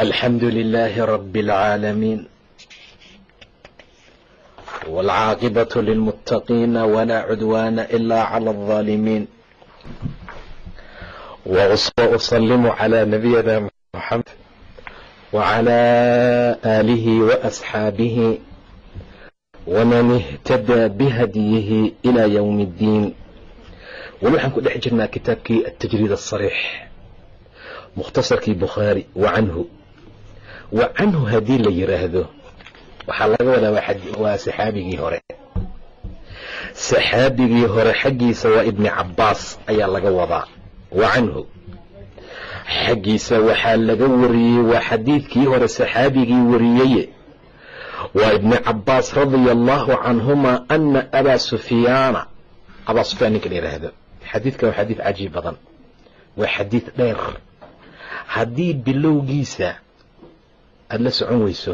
الحمد لله رب العالمين والعاقبة للمتقين ولا عدوان إلا على الظالمين وأسلم على نبينا محمد وعلى آله وأصحابه ومن اهتدى بهديه إلى يوم الدين weli waxaan ku dhex jirnaa kitaabkii atajriid asariix mukhtasarkii bukhaari wa canhu wa canhu haddii la yiraahdo waxaa laga wadaa waa saxaabigii hore. Saxaabigii hore xaggiisa waa ibni cabbaas ayaa laga wadaa. Wa canhu xaggiisa waxaa laga wariyey waa xadiidkii hore saxaabigii wariyeye waa ibni cabbaas radia allahu canhuma ana abaa sufyaana abaa sufyaan ninka la yidhaahdo xadiidkan waa xadiid cajiib badan. Waa xadiid dheer. Haddii bilowgiisa aada la socon weyso.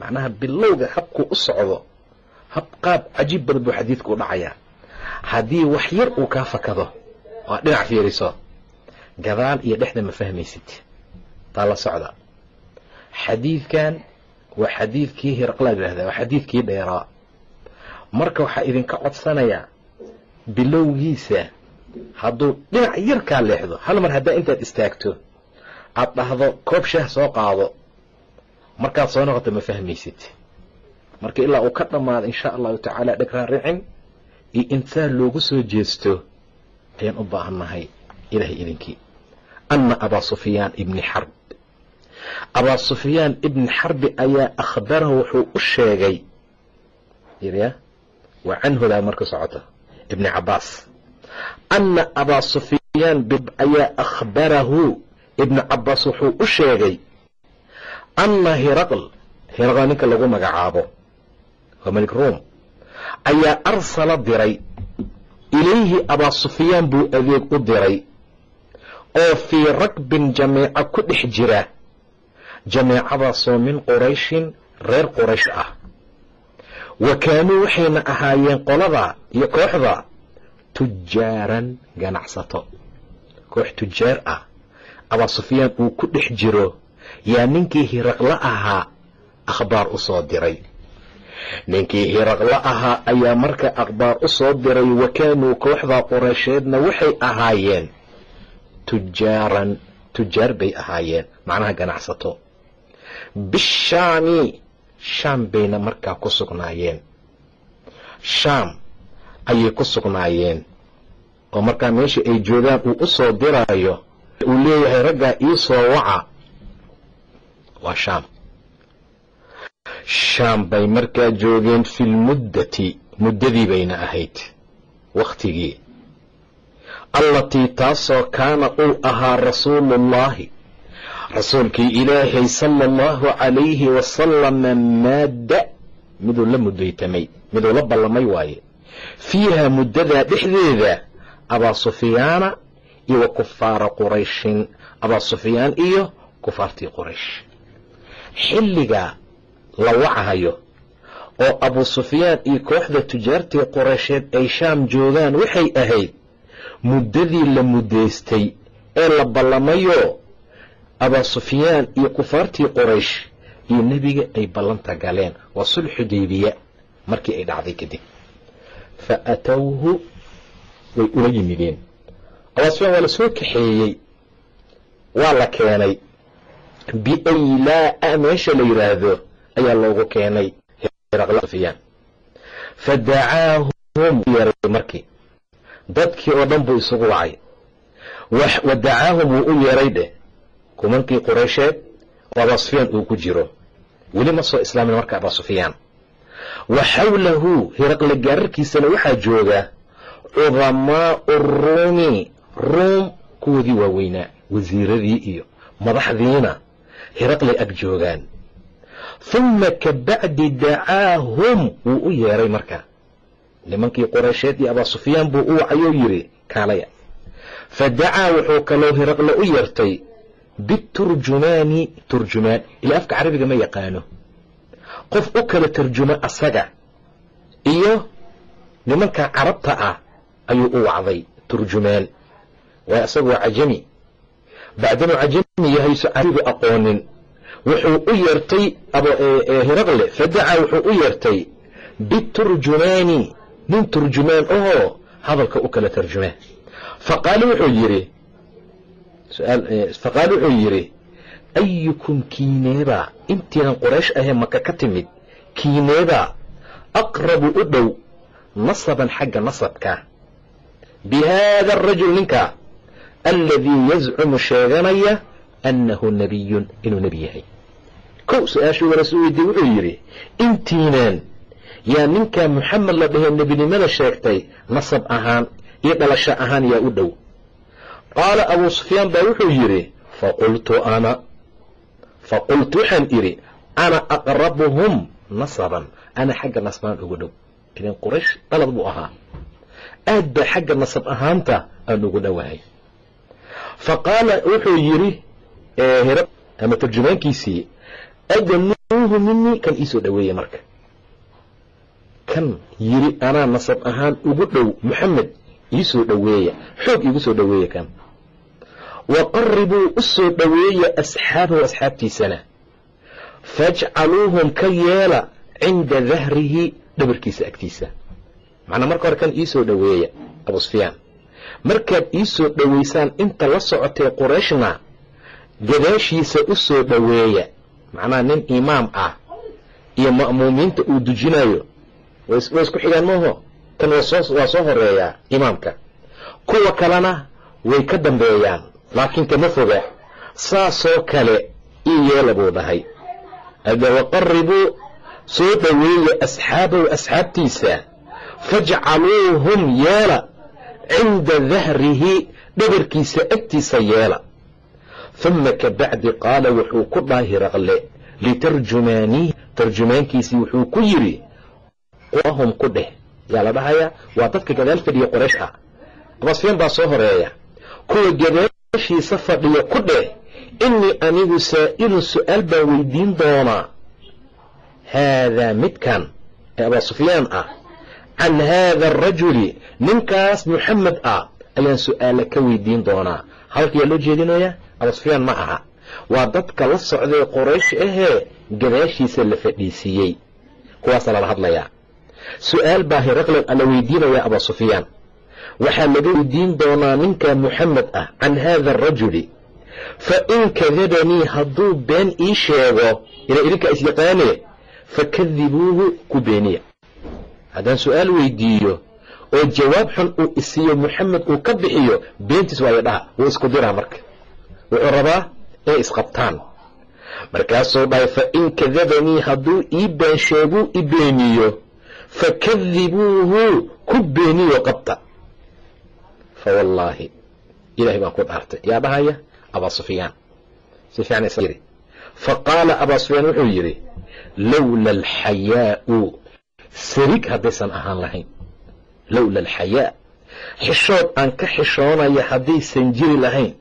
Macnaha bilowga habkuu u socdo hab qaab cajiib badan buu xadiidku u dhacayaa. Haddii wax yar uu kaa fakado oo dhinac fiiriso. Gadaal iyo dhexda ma fahmaysid. Taa la socda. Xadiidkan waa xadiidkii hiraqlaa yidhahda waa xadiidkii dheeraa. Marka waxaa idinka codsanayaa bilowgiisa hadduu dhinac yar kaa leexdo hal mar haddaa intaad istaagto aad dhahdo koob shaah soo qaado markaad soo noqoto ma fahmaysid marka ilaa uu ka dhammaado insha allahu tacaala dheg raaricin iyo intaan loogu soo jeesto ayaan u baahannahay ilaahay idinkii. Anna abaa sufyaan ibni xarb abaa sufyaan ibni xarbi ayaa akhbarahu wuxuu u sheegay ya waa canhudaa marka socota ibni cabbaas. Anna abaa sufyaan ayaa akhbarahu ibni cabbaas wuxuu u sheegay anna hiraql hiraql ninka lagu magacaabo. Waa malik ruom ayaa arsala diray. Ilayhi abaa sufyaan buu adeeg u diray. Oo fii rakbin jameeco ku dhex jira. Jameecadaasoo min qurayshin reer quraysh ah. Wa kaanuu waxayna ahaayeen qolada iyo kooxda tujaaran ganacsato. Koox tujaar ah. Abaa sufyaan uu ku dhex jiro yaa ninkii hiraqla ahaa akhbaar u soo diray. Ninkii hiraqla ahaa ayaa marka akhbaar u soo diray wa kaanuu kooxda qureysheedna waxay ahaayeen. Tujaaran tujaar bay ahaayeen. Macnaha ganacsato. Bishaami shaam bayna markaa ku sugnaayeen. Shaam ayay ku sugnaayeen. Oo markaa meesha ay joogaan uu u soo diraayo uu leeyahay raggaa ii soo waca waa shaam. Shaam bay markaa joogeen fi lmuddati muddadii bayna ahayd wakhtigii allatii taasoo kaana uu ahaa rasuuluullaahi rasuulkii ilaahay sala allahu calayhi wasalama maadda miduu la mudaytamay miduu la ballamay waaye. Fiiha muddadaa dhexdeeda abaa sufyaana iyo wa kufaara qurayshin abaa sufyaan iyo kufaartii quraysh xilligaa la wacahayo oo abuu sufyaan iyo kooxda tujaartii quraysheed ay shaam joogaan waxay ahayd muddadii la muddaystay ee la ballamayo abaa sufyaan iyo kufaartii qoraysh iyo nebiga ay ballanta galeen waa sul xudaybiya markii ay dhacday kadib. Fa atowhu way ula yimideen. Abaa sufyaan waa la soo kaxeeyey waa la keenay biaylaa meesha la yidhaahdo ayaa loogu keenay sufyaan. Fa dacaahum yeeray markii. Dadkii oo dhan buu isugu wacay. Wa dacaahum wuu u yeeray dheh kumankii qureysheed oo abaa uu ku jiro. Weli ma soo islaamin marka abaa sufyaan. Wa xawlahu hiraqle gaararkiisana waxaa jooga cudamaau ruumi ruum kuwoodii waaweynaa wasiiradii iyo madaxdiina hiraqlay ag joogaan. Humma ka bacdi dacaahum wuu u yeeray marka. Nimankii quraysheed iyo abaa sufyaan buu u wacayoo yidhi kaalaya. Fa dacaa wuxuu kaloo hiraqle u yeertay biturjumaani turjumaan. Ilaa afka carabiga ma yaqaano. Qof u kala tarjumo asaga iyo nimanka carabta ah ayuu u wacday turjumaan. Waa isagoo cajami bacdanuu cajami yahayso carabi aqoonin. Wuxuu u yeertay hiraqle fadacaa wuxuu u yeertay biturjumaani nin turjumaan ahoo hadalka u kala tarjumaa faqaala wuxuu yidhi faqaala wuxuu yidhi ayukum kiineebaa intiinan qoraysh ahee maka ka timid kiineebaa aqrabu u dhow nasaban xagga nasabka. Bi arajul ninka aladii yazcumu sheeganaya annahu nabiyun inuu nebi yahay kow su'aashuu warasu weydiye wuxuu yidhi intiinaan yaa ninkaa muxamed la dhahee nebinimada sheegtay nasab ahaan iyo dhalasho ahaan yaa u dhow qaala abuu sufyaan baa wuxuu yidhi faqultu ana faqultu waxaan idhi ana aqrabuhum nasaban ana xagga nasbaan ugu dhow idan quraysh dhalad buu ahaa aad baa xagga nasab ahaanta aan ugu dhowahay fa qaala wuxuu yidhi ama tarjumaankiisii adanuuhu minii kan iisoo dhoweeye marka. Kan yidhi anaa nasab ahaan ugu dhow moxamed iisoo dhoweeya. Xoog iigu soo dhoweeya kan. Wa qaribuu u soo asxaabahu asxaabtiisana. Fajcaluuhum ka yeela cinda dahrihi dhabarkiisa agtiisa. Macnaa marka hore kan iisoo dhoweeya abu sufyaan markaad iisoo dhoweysaan inta la socotay qurayshna gadaashiisa u soo dhoweeya. Macnaha nin imaam ah iyo ma'muumiinta uu dujinayo way isku xigaan maaho tan waa soo horeeyaa imaamka. Kuwa kalena way ka dambeeyaan laakiin kama foga saasoo kale ii yeela buu dhahay. Waqaribuu soo dhoweeya asxaabahu asxaabtiisa fajcaluuhum yeela cinda dahrihi dhabarkiisa agtiisa yeela. Uma ka bacdi qaala wuxuu ku dhaahiraqle litarjumaaniih tarjumaankiisii wuxuu ku yidhi qahum ku dheh. Yaa la dhahayaa? Waa dadka gadaal fadhiya qoraysh ah. Abasfyaan baa soo horreeya kuwa gadaashiisa fadhiya ku dheh innii anigu saa'ilun su'aal baan weydiin doonaa. Haadaa midkan ee abaa sufyaan ah can haada arajuli ninkaas muxamed ah ayaan su'aala ka weydiin doonaa halkayaa loo jeedinayaa abaa sufyaan ma aha waa dadka la socday qoraysh ahee gadaashiisa la fadhiisiiyey kuwaasaa lala hadlayaa su'aal baa hiraqlan alla weydiinayaa abaa sufyaan waxaa laga weydiin doonaa ninka muxamed ah can haada arajuli fa in kadabanii hadduu been ii sheego ila idinkaa isyaqaane fakadibuuhu ku beeniya haddaan su'aal weydiiyo oo jawaab xun uu isiiyo muxamed uu ka bixiyo beentiis waayo dhaha wuu isku diraa marka. Wuxuu rabaa inay isqabtaan. Markaasuu dhahay fa in kadabanii hadduu ii been sheeguu i beeniyo fakadibuuhu ku beeniyo qabta. Fa wallaahi ilahay baan ku dhaartay. Yaa dhahaya? Abaa si fiican fa qaala abaa sufyaan wuxuu yidhi lowla alxayaa'u sarig haddaysan ahaan lahayn. Lowla alxayaa xishood aan ka xishoonaya haddaysan jiri lahayn.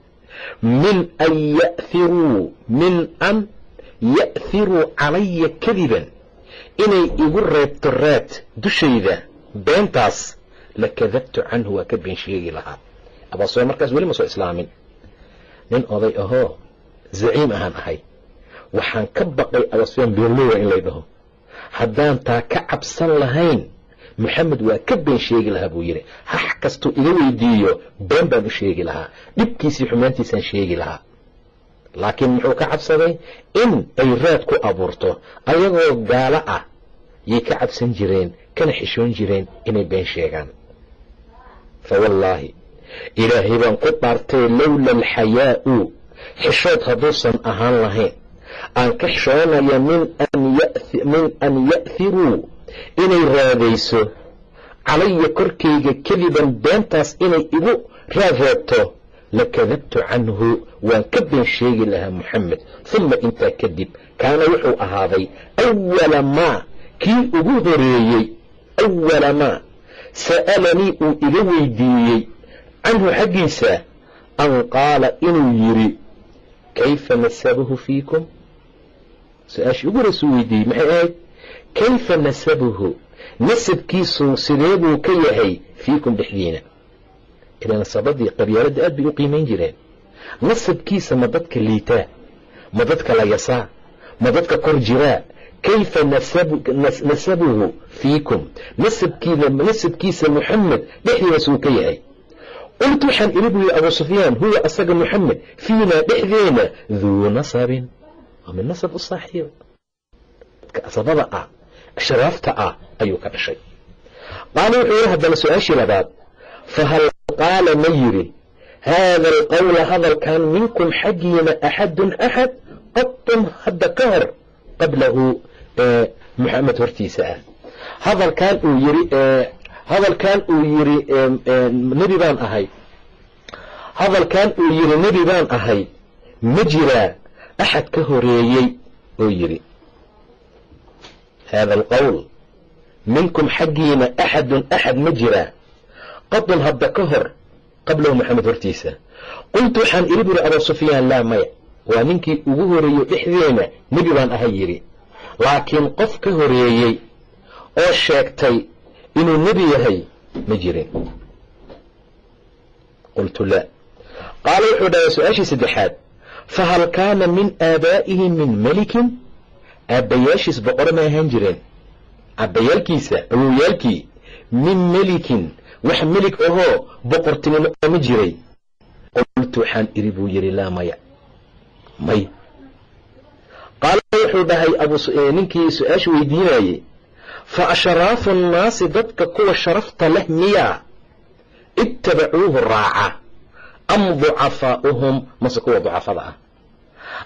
Min an ya'hiruu min an ya'hiruu calaya kadiban. Inay igu reebto raad dushayda beentaas la kadabtu canhu waa ka been sheegi lahaa abaasufyaan markaas weli ma soo islaamin. Nin oday ahoo zaciim ahaan ahay. Waxaan ka baqay abaasufyaan beerloowa in lay dhaho haddaan taa ka cabsan lahayn moxamed waa ka been sheegi lahaa buu yidhi. Hax kastuu iga weydiiyo been baan u sheegi lahaa. Dhibkiisii xumaantiisaan sheegi lahaa. Laakiin muxuu ka cabsaday? In ay raad ku abuurto ayagoo gaalo ah yay ka cabsan jireen kana xishoon jireen inay been sheegaan. Fa wallaahi ilaahay baan ku dhaartay lowla alxayaa'u. Xishood hadduusan ahaan lahayn. Aan ka xishoonaya min an ya'hiruu inay raadayso. Calaya korkayga keliban beentaas inay igu raad reebto lakadabtu canhu waan ka been sheegi lahaa muxamed uma intaa kadib kaana wuxuu ahaaday awala maa kii ugu horeeyey. Awala maa sa'alanii uu iga weydiiyey. Canhu xaggiisa? An qaala inuu yidhi kayfa nasabuhu fiikum su'aashii ugu horeysuu weydiiyey maxay ahayd? Kayfa nasabuhu? Nasabkiisu sidee buu ka yahay fiikum dhexdiina? Ilaa nasabadii qabyaaladda aad bay u qiimayn jireen. Nasabkiisa ma dadka liitaa ma dadka la yasaa ma dadka kor jiraa kayfa nasabuhu fiikum? Nasabkiisa muxamed dhexdiina suu ka yahay. Qultu waxaan iri buu yihi abuu sufyaan huwa asaga muxamed fiinaa dhexdeena duu nasabin min nasab u saaxiiba dadka asabada ah sharaafta ah ayuu ka dhashay. Qaala wuxuu yihi haddana su'aashii labaad fahal qaala ma yidhi haada alqowla hadalkan minkum xaggiina axadun axad qadtum hadda ka hor qablahu muxamed hortiisa ah. Hadalkan uu yiri hadalkan uu yiri nebi baan ahay. Hadalkan uu yiri nebi baan ahay ma jiraa axad ka horeeyey oo yidhi. Haada alqowl minkum xaggiina axadun axad ma jiraa qadun hadda ka hor qablahu maxamed hortiisa. Qultu waxaan iri buri abuu sufyaan laa maya. Waa ninkii ugu horeeyo dhexdeena nebi baan ahay yidhi. Laakiin qof ka horeeyey oo sheegtay inuu nebi yahay ma jirin. Qultu laa. Qaala wuxuu dhahay su'aashii saddexaad fahal kaana min aabaa'ihi min melikin aabbayaashiis boqoro ma ahaan jireen aabbayaalkiisa awowyaalkii min melikin wax melig ahoo boqortinimo ma jiray qultu waxaan iri buu yidhi laa maya may qaala wuxuu dhahay ninkii su'aasha weydiinayey fa ashraafu annaasi dadka kuwa sharafta leh miyaa ittabacuuhu raaca am ducafaa'uhum mase kuwa ducafada ah.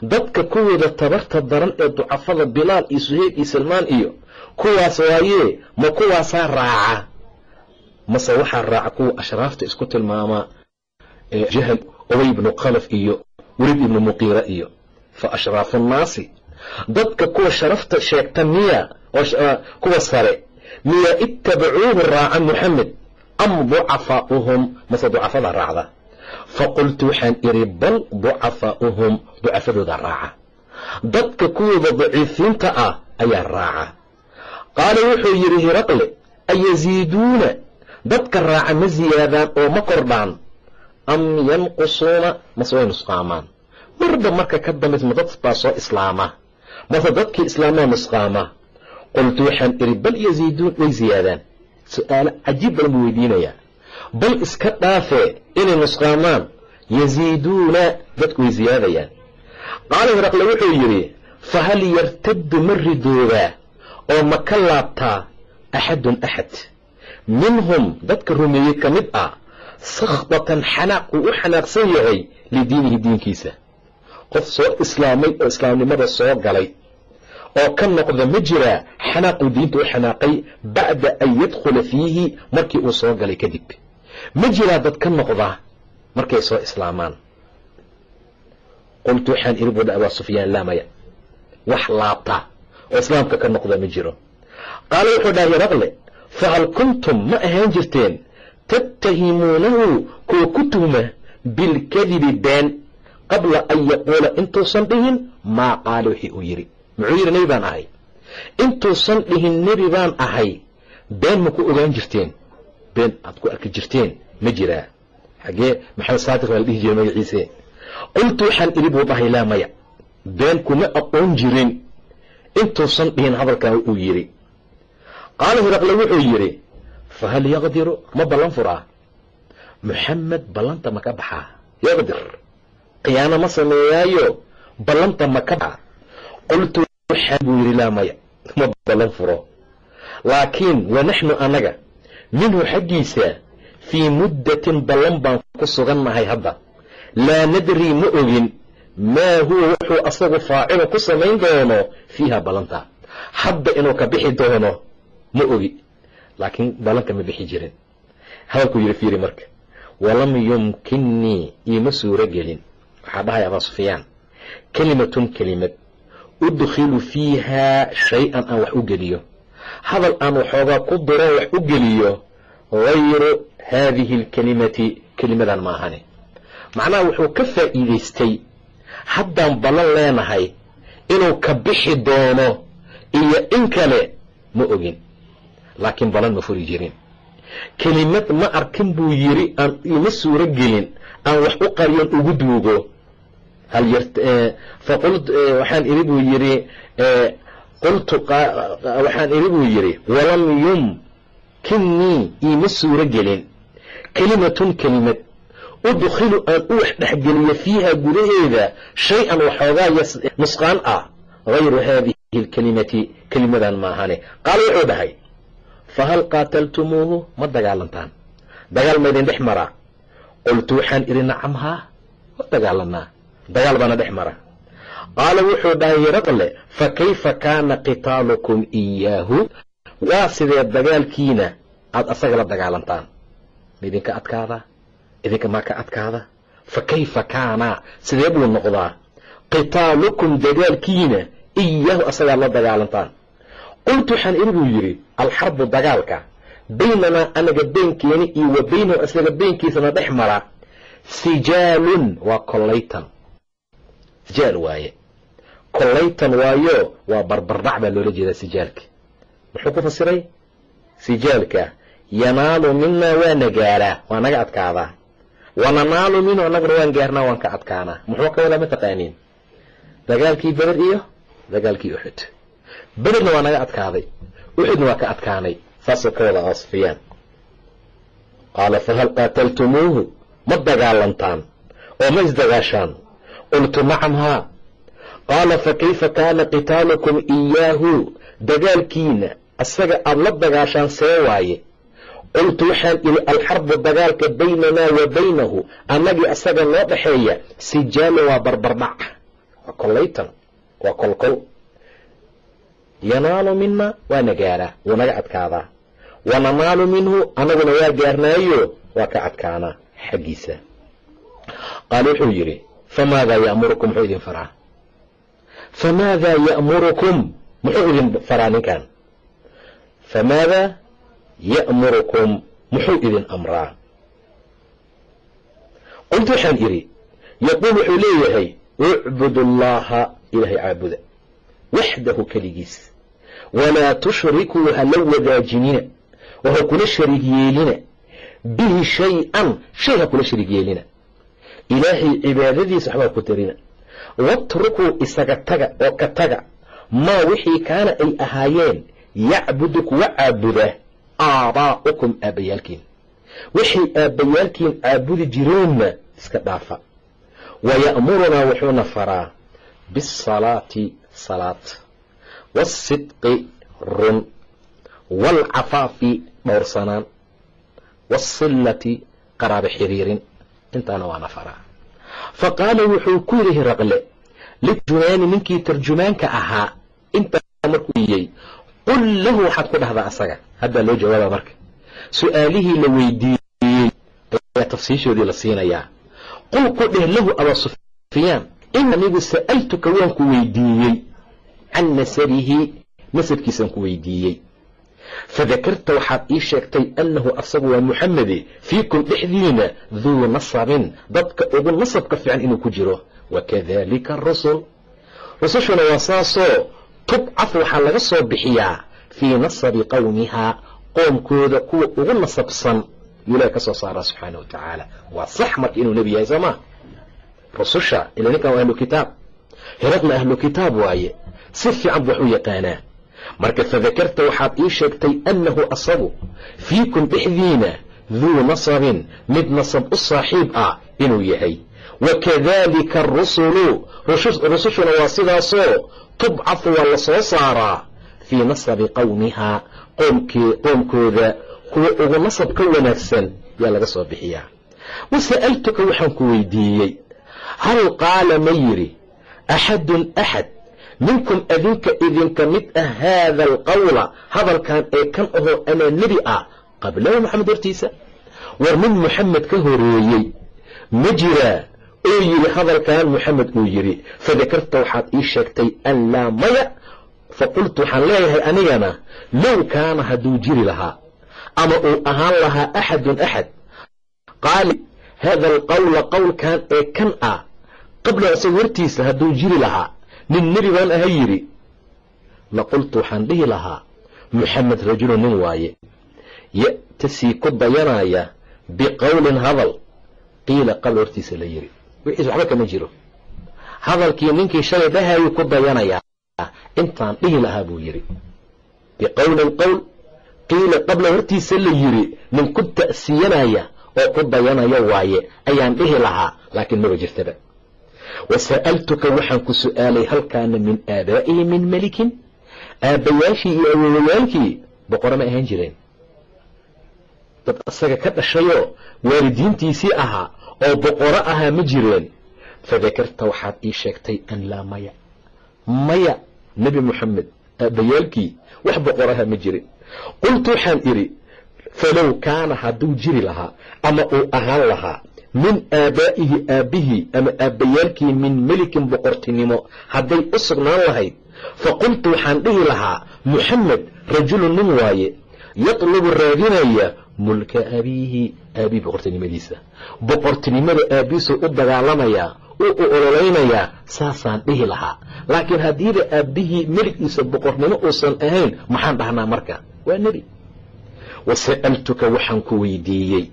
Dadka kuwooda tabarta daran ee ducafada bilaal iyo suheyb iyo salmaan iyo kuwaas waayee ma kuwaasaa raaca? Mase waxaa raaca kuwa ashraafta isku tilmaamaa jahl obay ibnu khalaf iyo welid ibnu muqiira iyo fa ashraafu nnaasi. Dadka kuwa sharafta sheegta miya kuwa sare miya ittabacuuhu raaca muxamed am ducafaa'uhum mase ducafada raacda faqultu waxaan idhi bal ducafaa'uhum ducafadooda raaca dadka kuwooda daciifiinta ah ayaa raaca qaala wuxuu yidhi hiraqle ayasiiduuna dadka raaca ma siyaadaan oo ma kordhaan am yanqusuuna mase way nusqaamaan marba marka ka dambays ma dad baa soo islaama mase dadkii islaamaa nusqaama qultu waxaan idhi bal yasiiduun way siyaadaan su'aalo cajiib badan buu weydiinayaa bal iska dhaafee inay nusqaamaan. Yasiiduuna dadku way siyaadayaan qaala hiraqle wuxuu yidhi fahal yartaddu ma ridoodaa oo ma ka laabtaa axadun axad? Minhum dadka rumeeyey ka mid ah sakhdatan xanaaq uu u xanaaqsan yahay lidiinihi diinkiisa. Qof soo islaamay oo islaamnimada soo galay oo ka noqda ma jiraa xanaaquu diinta u xanaaqay bacda an yadkhula fiihi markii uu soo galay kadib ma jiraa dad ka noqda markay soo islaamaan. Qultu waxaan iri buudha abaa sufyaan laamaya wax laabta oo islaamka ka noqda ma jiro. Qaala wuxuu dhahay yaraqle fahal kuntum ma ahaan jirteen tattahimuunahu kuwa ku tuhma bilkadibi been qabla an yaquula intuusan dhihin maa qaala wixii uu yidhi. Muxuu yidhi nebi baan ahay. Intuusan dhihin nebi baan ahay been ma ku ogaan jirteen been aad ku arki jirteen ma jiraa xagee maxamed saadiq baa la dhihi jiray magaciise. Qultu waxaan idhi buu dhahay laa maya. Been kuma aqoon jirin. Intuusan dhihin hadalkan uu yidhi. Qaala hiraqle wuxuu yidhi fahal yaqdiru? Ma ballan furaa? Muxamed ballanta ma ka baxaa yaqdir. Khiyaano ma sameeyaayo? Ballanta ma ka baxaa qultu waxaan buu yidhi laa maya. Ma ballan furo. Laakiin wa naxnu annaga minhu xaggiisa fii muddatin ballan baan ku sugannahay hadda. Laa nadrii ma ogin maa huwa wuxuu asagu faacilu ku samayn doono fiiha ballanta. Hadda inuu ka bixi doono ma ogi laakiin ballanka ma bixi jirin. Hadalkuu yidhi fiiri marka walam yumkinnii iima suuro gelin waxaa dhahaya abaa sufyaan kelimatun kelimad udkhilu fiihaa shay-an aan wax u geliyo hadal aan waxoogaa ku diro wax u geliyo hayru haadihi alkelimati kelimadan ma ahani. Macnaha wuxuu ka faa'iidaystay haddaan ballan leenahay inuu ka bixi doono iyo in kale ma ogin. Laakiin ballan ma furi jirin. Kelimad ma arkin buu yidhi aan ima suuro gelin aan wax u qariyon ugu duugo. Hal faqult waxaan idhi buu yidhi qultu waxaan buu yidhi walam yumkinnii iima suuro gelin. Kelimatun kelimad. Udkhilu aan u wax dhexgeliyo fiiha gudaheeda shay-an waxoogaa nusqaan ah hayru haadihi alkelimati kelimadan maahane qaala wuxuu dhahay fahal qaataltumuuhu ma dagaalantaan. Dagaal maydin dhex maraa qultu waxaan idhi nacam haa ma dagaalanaa. Dagaal baana dhex mara qaala wuxuu dhahay hiraqle fa kayfa kaana qitaalukum iyaahu waa sidee dagaalkiina aada asaga la dagaalantaan? Idinka adkaada? Idinka maa ka adkaada? Fa kayfa kaana? Sidee buu noqdaa? Qitaalukum dagaalkiina iyaahu asagaa la dagaalantaan. Qultu waxaan buu yidhi alxarbu dagaalka baynanaa anaga beenkeeni iyo wa baynahu asaga beenkiisana dhex mara sijaalun waa kollaytan. Sijaal waaye kollaytan waayo waa barbardhac baa loola jeedaa sijaalka. Muxuu ku fasiray? Sijaalka yanaalu minaa waana gaaraa waa naga adkaadaa. Wananaalu minhu annaguna waan gaarnaa waan ka adkaanaa. Muxuu ka wadaa ma taqaaniin? Dagaalkii beder iyo dagaalkii uxud bederna waa naga adkaaday uxudna waa ka adkaanay. Saasuu ka wada asfiyaan qaala fahal qaataltumuuhu ma dagaalantaan oo ma isdagaashaan qultu nacam haa qaala fa kayfa kaana qitaalukum iyaahu dagaalkiina asaga aada la dagaashaan see waaye qultu waxaan idhi alxarbu dagaalka baynanaa wa baynahu annagii asaga noo dhaxeeya sijaalu waa barbardhac waa kollaytan waa kolkol yanaalu mina waana gaaraa wuu naga adkaadaa wananaalu minhu annaguna waa gaarnaayo waa ka adkaanaa xaggiisa qaal wuxuu yidhi famaadaa ya'murukum muxuu idin faraa famaadaa ya'murukum muxuu idin faraa ninkan famaadaa ya'murukum muxuu idin amraa qultu waxaan idhi yaquul wuxuu leeyahay ucbudu allaha ilaahay caabuda waxdahu keligiis walaa tushrikuu hala wadaajinina oo ha kula shariig yeelina bihi shay-an shay ha kula shariig yeelina ilaahay cibaadadiisa waxbaa ku darina watrukuu isaga taga oo ka taga. Maa wixii kaana ay ahaayeen yacbudu kuwa caabuda. Aabaa'ukum aabbayaalkiin. Waxay aabbayaalkiin caabudi jireenna iska dhaafa. Waya'murunaa wuxuuna faraa biasalaati salaad waasidqi run. Waalcafaafi dhowrsanaan. Waasillati qaraabo xiriirin. Intaana waana faraa fa qaala wuxuu ku yidhi hiraqle lijunaani ninkii tarjumaanka ahaa intaa markuu iyey qul lahu waxaad ku dhahdaa asaga haddaa loo jawaaba marka su'aalihii la weydiiyey ayaa tafsiishoodii la siinayaa qul ku dheh lahu abaa sufyaan in anigu sa'altuka waan ku weydiiyey can nasabihi nasabkiisaan ku weydiiyey fadakarta waxaad ii sheegtay annahu asagu waa muxamede fiikum dhexdiina duu nasabin dadka ugu nasabka fiican inuu ku jiro wakadalika arusul rusushuna waa saasoo tubcaf waxaa laga soo bixiyaa fii nasabi qowmihaa qoomkooda kuwa ugu nasabsan yuu ilahi ka soo saaraa subxaana wa tacaala waa sax marka inuu nebi yahay soo maa rususha ila ninkan waa ahlu kitaab hiraqna ahlu kitaab waaye si fiican bu wax u yaqaanaa marka fadakarta waxaad ii sheegtay annahu asagu fiikum dhexdiina duu nasabin mid nasab u saaxiib ah inuu yahay. Wakadalika arusulu rusushuna waa sidaasoo tubcafu waa la soo saaraa fii nasabi qowmihaa qoomkooda. Kuwa ugu nasab ka wanaagsan yaa laga soo bixiyaa. Wa sa'altuka waxaan ku weydiiyey hal qaala ma yidhi axadun axad minkum adinka idinka mid ah haada alqawla hadalkan ee kan ahoo anaa nebi ah qablahu maxamed hortiisa. War nin moxamed ka horeeyey ma jiraa oo yidhi hadalkan moxamed uu yidhi fadakarta waxaad ii sheegtay an laa maya faqultu waxaan leeyahay anigana low kaana hadduu jiri lahaa ama uu ahaan lahaa axadun axad. Qaali hada alqawla qowlkan ee kan ah qabla isaga hortiisa hadduu jiri lahaa nin nebi baan aha yidhi. Laqultu waxaan dhihi lahaa moxamed rajulu nin waaye. Ya'tasii ku dayanaya biqowlin hadal. Qiila qabla hortiisa la yidhi. Wixiis waxba kama jiro. Hadalkii ninkii shalay dhahayuu ku dayanayaa intaan dhihi lahaa buu yidhi. Biqowlin qowl. Qiila qabla hortiisa la yidhi nin ku ta'siyanaya oo ku dayanaya waaye ayaan dhihi lahaa laakiin maba jirtaba wa sa'altuka waxaan ku su'aalay hal kaana min aabaa'ihi min melikin aabbayaashii iyo awowayaalkii boqoro ma ahaan jireen dad isaga ka dhashayoo waalidiintiisii ahaa oo boqoro ahaa ma jireen fadakarta waxaad ii sheegtay an laa maya maya nebi moxamed aabbayaalkii wax boqoraha ma jirin qultu waxaan idhi falow kaana hadduu jiri lahaa ama uu ahaan lahaa min aabaa'ihi aabbihii ama aabbayaalkii min melikin boqortinimo hadday u sugnaan lahayd faqultu waxaan dhihi lahaa moxamed rajulu nin waaye yatlubu raadinaya mulka abiihi aabihi boqortinimadiisa. Boqortinimada aabbihiisuu u dagaalamayaa u u ololaynayaa saasaan dhihi lahaa. Laakiin haddiiba aabbihii meligiisa boqornimo uusan ahayn maxaan dhahnaa marka? Waa nebi. Wa sa'altuka waxaan ku weydiiyey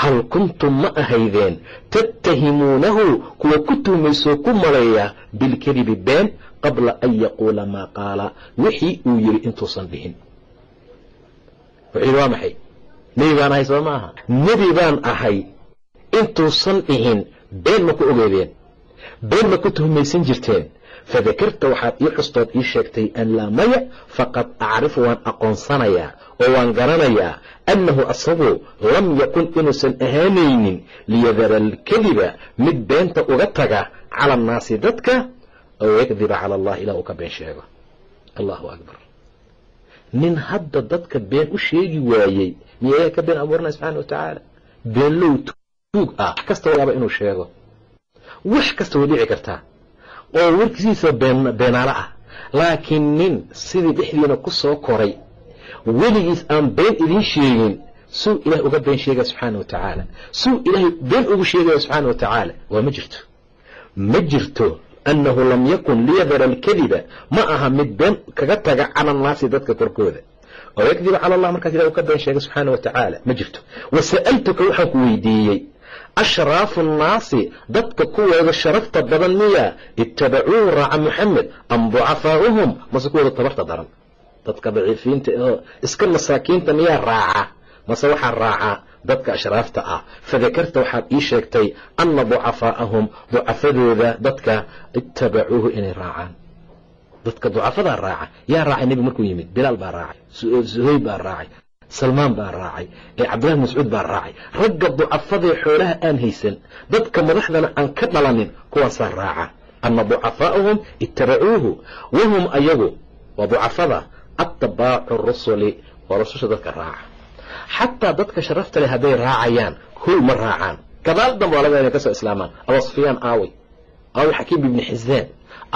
hal kuntum ma ahaydeen tattahimuunahu kuwa ku tuhmaysoo ku maleeya bilkadibi been qabla an yaquula maa qaala. Wixii uu yidhi intuusan dhihin. Wuxuu yidhi waa maxay? Nebi baan ahay soo maaha? Nebi baan ahay intuusan dhihin. Been ma ku ogeedeen. Been ma ku tuhmaysan jirteen fadakarta waxaad ii xustood ii sheegtay an laa maya faqad acrifu waan aqoonsanayaa oo waan garanayaa annahu asagu lam yakun inuusan ahaanaynin liyadara alkadiba mid beenta uga taga cala annaasi dadka oo yakdiba cala allah ilaa uu ka been sheego allahu akbar nin hadda dadka been u sheegi waayey miya ka been abuuranaya subxaana wa tacaala? beenlow tuug ah kasta yaaba inuu sheego. wax kasta way dhici kartaa oo warkiisiisa beenaalo ah. Laakiin nin sidii dhexdiina ku soo koray weligiis aan been idiin sheegin suu ilahay uga been sheegaya subxaana wa tacaala. Suu ilaahay been ugu sheegaya subxaana wa tacaala. Waa ma jirto? Ma jirto annahu lam yakun liyadara alkadiba? Ma aha mid been kaga taga cala annaasi dadka korkooda. Oo yakdiba cala allah markaas ilahay u ka been sheegay subxaana wa tacaala. Ma jirto? Wa sa'altuka waxaan ku weydiiyey ashraafu nnaasi dadka kuwooda sharafta badan miyaa ittabacuu raaca moxamed am ducafaa'uhum mase kuwooda tabarta daran dadka daciifiinta oo iska masaakiinta miyaa raaca mase waxaa raaca dadka ashraafta ah fadakarta waxaad ii sheegtay anna ducafaa'ahum ducafadooda dadka ittabacuuhu inay raacaan dadka ducafadaa raaca yaa raacay nebi markuu yimid bilaal baa raacay suhayb baa raacay salmaan baa raacay ee cabdillahi mascuud baa raacay. Ragga ducafadae xoolaha aan haysan dadka madaxdana aan ka dhalanin kuwaasaa raaca. Anna ducafaa'ahum ittabacuuhu wahum ayagu waa ducafada attabaacu rusuli waa rususha dadka raaca. Xataa dadka sharafta leh hadday raacayaan kow ma raacaan. Gadaal dambe waa laga inay ka soo islaamaan. Abaa sufyaan aawey aawey xakiim ibni xisaan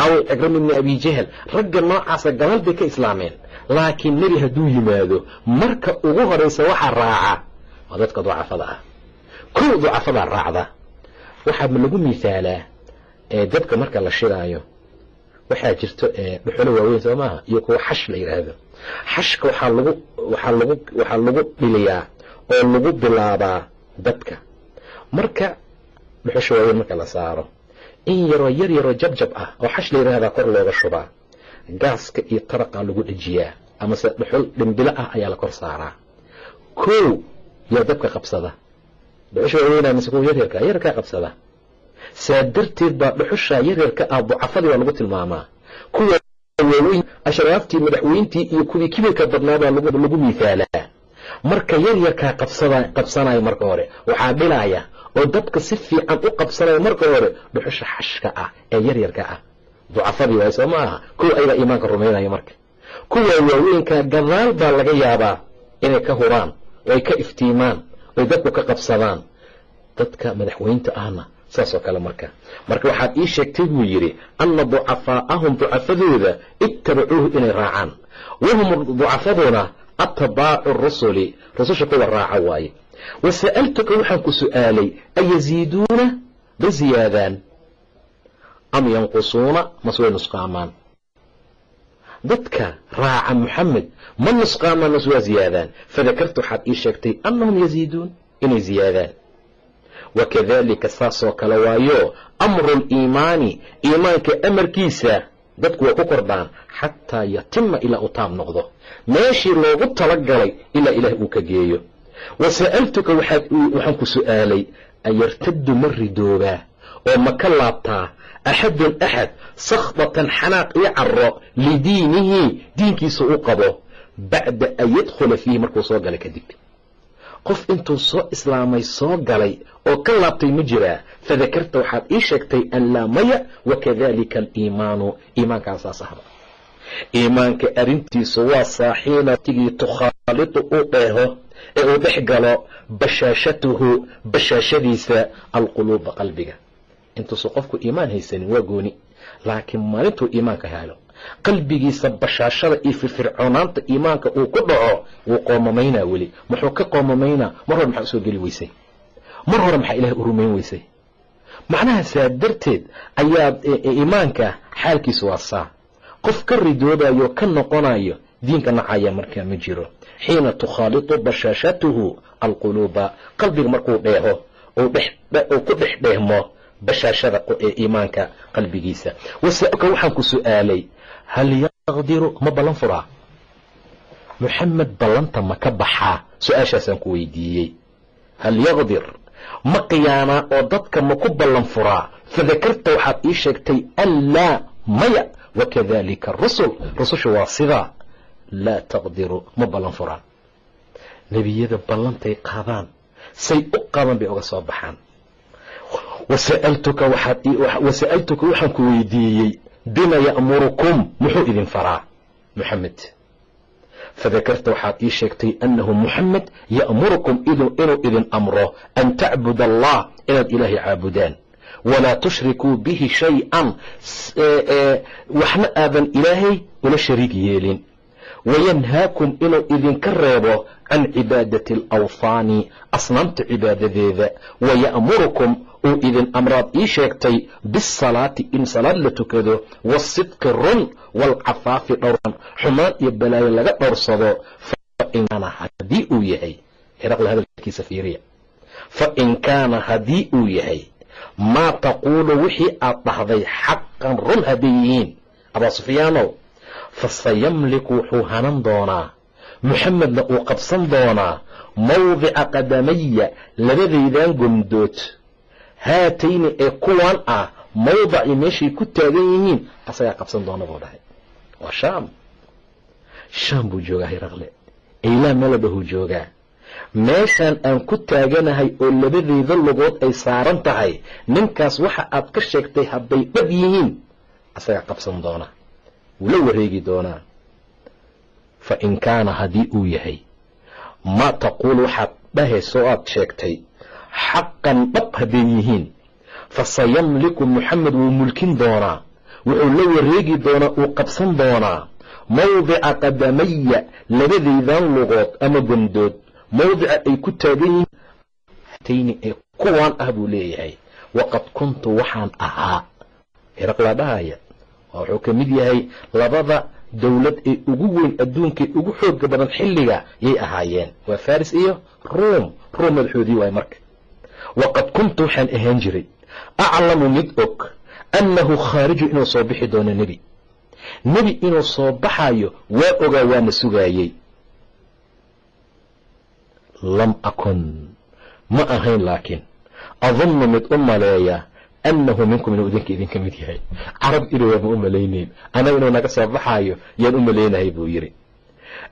aawey cikram ibni abi jahal ragga noocaasa gadaal bay ka islaameen laakiin nebi hadduu yimaado marka ugu horaysa waxaa raaca waa dadka ducafada ah. Kow ducafadaa raacda waxaa lagu misaalaa dadka marka la shiraayo waxaa jirto dhuxulo waaweyn soo maaha iyo kuwa xash la yidhaahdo xashka waxaa lagu waxaa lagu waxaa lagu dhiliyaa oo lagu bilaabaa dadka. Marka dhuxusha waaweyn marka la saaro in yaroo yar yaroo jabjab ah oo xash la yidhaahdaa kor looga shubaa gaaska iyo taraqaa lagu dhejiyaa amase dhuxul dhimbilo ah ayaa la kor saaraa. Kow yaa dabka qabsada. Dhuxusha waaweynaa mise kuwa yaryarka yaryarkaa qabsada. Saa darteed baa dhuxusha yaryarka ah ducafadii waa lagu tilmaamaa. Kuwa waaweyn ashraaftii madaxweyntii iyo kuwii kibirka badnaabaa lagu miisaalaa marka yaryarkaa qabsanaya marka hore waxaa dhilaya oo dabka si fiican u qabsanaya marka hore dhuxusha xashka ah ee yaryarka ah ducafadii waay soo ma aha kow ayagaa iimaanka rumaynaya marka. Kuwa waaweynka gadaal baa laga yaabaa inay ka huraan ay ka iftiimaan ay dadku ka qabsadaan. Dadka madaxweynta ahna saas oo kale marka. Marka waxaad ii sheegtay buu yidhi anna ducafaa'ahum ducafadooda ittabacuuhu inay raacaan. Wahum ducafaduna atbaacu rusuli. Rususha kuwa raaca waaye. Wa sa'altuka waxaan ku su'aalay ayaziiduuna ma ziyaadaan am yanqusuuna mase way nusqaamaan. Dadka raaca muxamed ma nusqaamaan mase waa ziyaadaan. Fadakartu waxaad ii sheegtay annahum yaziiduun inay ziyaadaan. Wakadalika saasoo kale waayo amru liimaani iimaanka amarkiisa dadku way ku kordhaan xataa yatima ilaa uu taab noqdo. Meeshii loogu talagalay ilaa ilaah uu ka geeyo. Wa sa'altuka waxaan ku su'aalay ayartaddu ma ridoobaa oo ma ka laabtaa axadun axad sakhdatan xanaaq iyo caro lidiinihi diinkiisa u qabo bacda an yadkhula fiihi markuu soo galay kadib qof intuu soo islaamay soo galay oo ka laabtay ma jiraa fadakarta waxaad ii sheegtay an laa maya wakadalika aliimaanu iimaankaasaas ahba iimaanka arrintiisu waa saaxiinatigii tukhaalitu u dheeho ee uu dhex galo bashaashatuhu bashaashadiisa alquluuba qalbiga intuusu qofku iimaan haysanin waa gooni laakiin maalintuu iimaanka helo qalbigiisa bashaashada iyo firfircoonaanta iimaanka uu ku dhaco wuu qoomamaynaa weli. Muxuu ka qoomamaynaa? Mar hore maxaa u soo geli weysay? Mar hore maxaa ilahay u rumayn weysay? Macnaha saa darteed ayaa iimaanka xaalkiisu waa saa. Qof ka ridoobayo ka noqonayo diinka nacaya markaa ma jiro. Xiina tukhaalitu bashaashatuhu alquluuba. Qalbiga markuu dheeho uu ku dhex dheehmo bashaashada ee iimaanka qalbigiisa. Wasa'alka waxaan ku su'aalay hal yaqdiru ma ballan furaa muxamed ballanta ma ka baxaa su'aashaasaan ku weydiiyey. Hal yaqdir ma khiyaanaa oo dadka ma ku ballan furaa fadakarta waxaad ii sheegtay an laa maya wakadalika rusul. Rususha waa sidaa laa taqdiru ma ballan furaan nebiyada ballantay qaadaan say u qaban bay uga soo baxaan wasa'altuka waxaan ku weydiiyey bima ya'murukum? Muxuu idin faraa muxamed fadakarta waxaad ii sheegtay annahu muxamed ya'murukum inuu idin amro an tacbud allah inaad ilaahay caabudaan. Walaa tushrikuu bihi shay-an waxna aadan ilaahay ula shariig yeelin. Wayanhaakum inuu idinka reebo can cibaadati alawhaani asnaamta cibaadadeeda. Waya'murukum uu idin amraad ii sheegtay bisalaati in salaad la tukado wasidqi run waalcafaafi dhowran xumaan iyo balaayo laga dhowrsado fain haddii uu yahay hiraqle hadalkiisa fiiriya fa in kaana haddii uu yahay maa taquulu wixii aad dhahday xaqan run hadday yihiin abaa sufyaanow fasayamliku wuxuu hanan doonaa muxamedna uu qabsan doonaa mawdica qadamaya labadaydan gomdood haatayni ee kuwan ah mawdacii meeshay ku taagan yihiin asagaa qabsan doona buu dhahay. Waa shaam. Shaam buu joogaa hiraqle eilaa melabahuu joogaa. Meeshaan aan ku taaganahay oo labadayda lugood ay saaran tahay ninkaas waxa aad ka sheegtay hadday dhab yihiin asagaa qabsan doona. Wuu la wareegi doonaa. Fa in kaana haddii uu yahay maa taquul waxaad dhahayso aad sheegtay xaqan dhab hadday yihiin fa sayamliku moxamed wuu mulkin doonaa wuxuu la wareegi doonaa uu qabsan doonaa mawdica qadamaya labadaydan lugood ama gondood mawdica ay ku taagan yihiin ee kuwaan ah buu leeyahay waqad kuntu waxaan ahaa hiraqlaa dhahaya wuxuu ka mid yahay labada dowlad ee ugu weyn adduunka ee ugu xooga badan xilliga yay ahaayeen waa faris iyo ruum ruum madaxoodii waay marka waqad kuntu waxaan ahaan jiray aclamu mid og annahu khaariju inuu soo bixi doono nebi nebi inuu soo baxayo waa ogaa waana sugaayey lam akun ma ahayn laakiin adunnu mid u maleeya annahu minkum inuu idinka idinka mid yahay carab inuu ma u malaynayn anaga inuu naga soo baxaayo yaan u malaynahay buu yidhi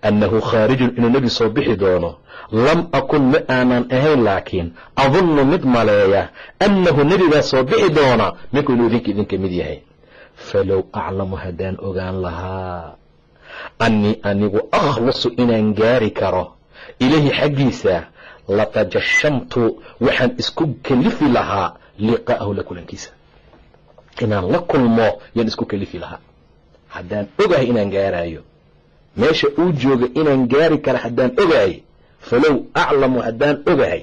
annahu khaarijun inuu nebi soo bixi doono lam akun ma aanan ahayn laakiin adunnu mid maleeya annahu nebigaa soo bixi doona minkum inuu idinka idinka mid yahay falow aclamu haddaan ogaan lahaa annii anigu akhlasu inaan gaari karo ilaahi xaggiisa latajashamtu waxaan isku kelifi lahaa liqaa'ahu la kulankiisa inaan la kulmo yaan isku kelifi lahaa haddaan ogahay inaan gaaraayo meesha uu jooga inaan gaari kara haddaan ogahay falow aclamu haddaan ogahay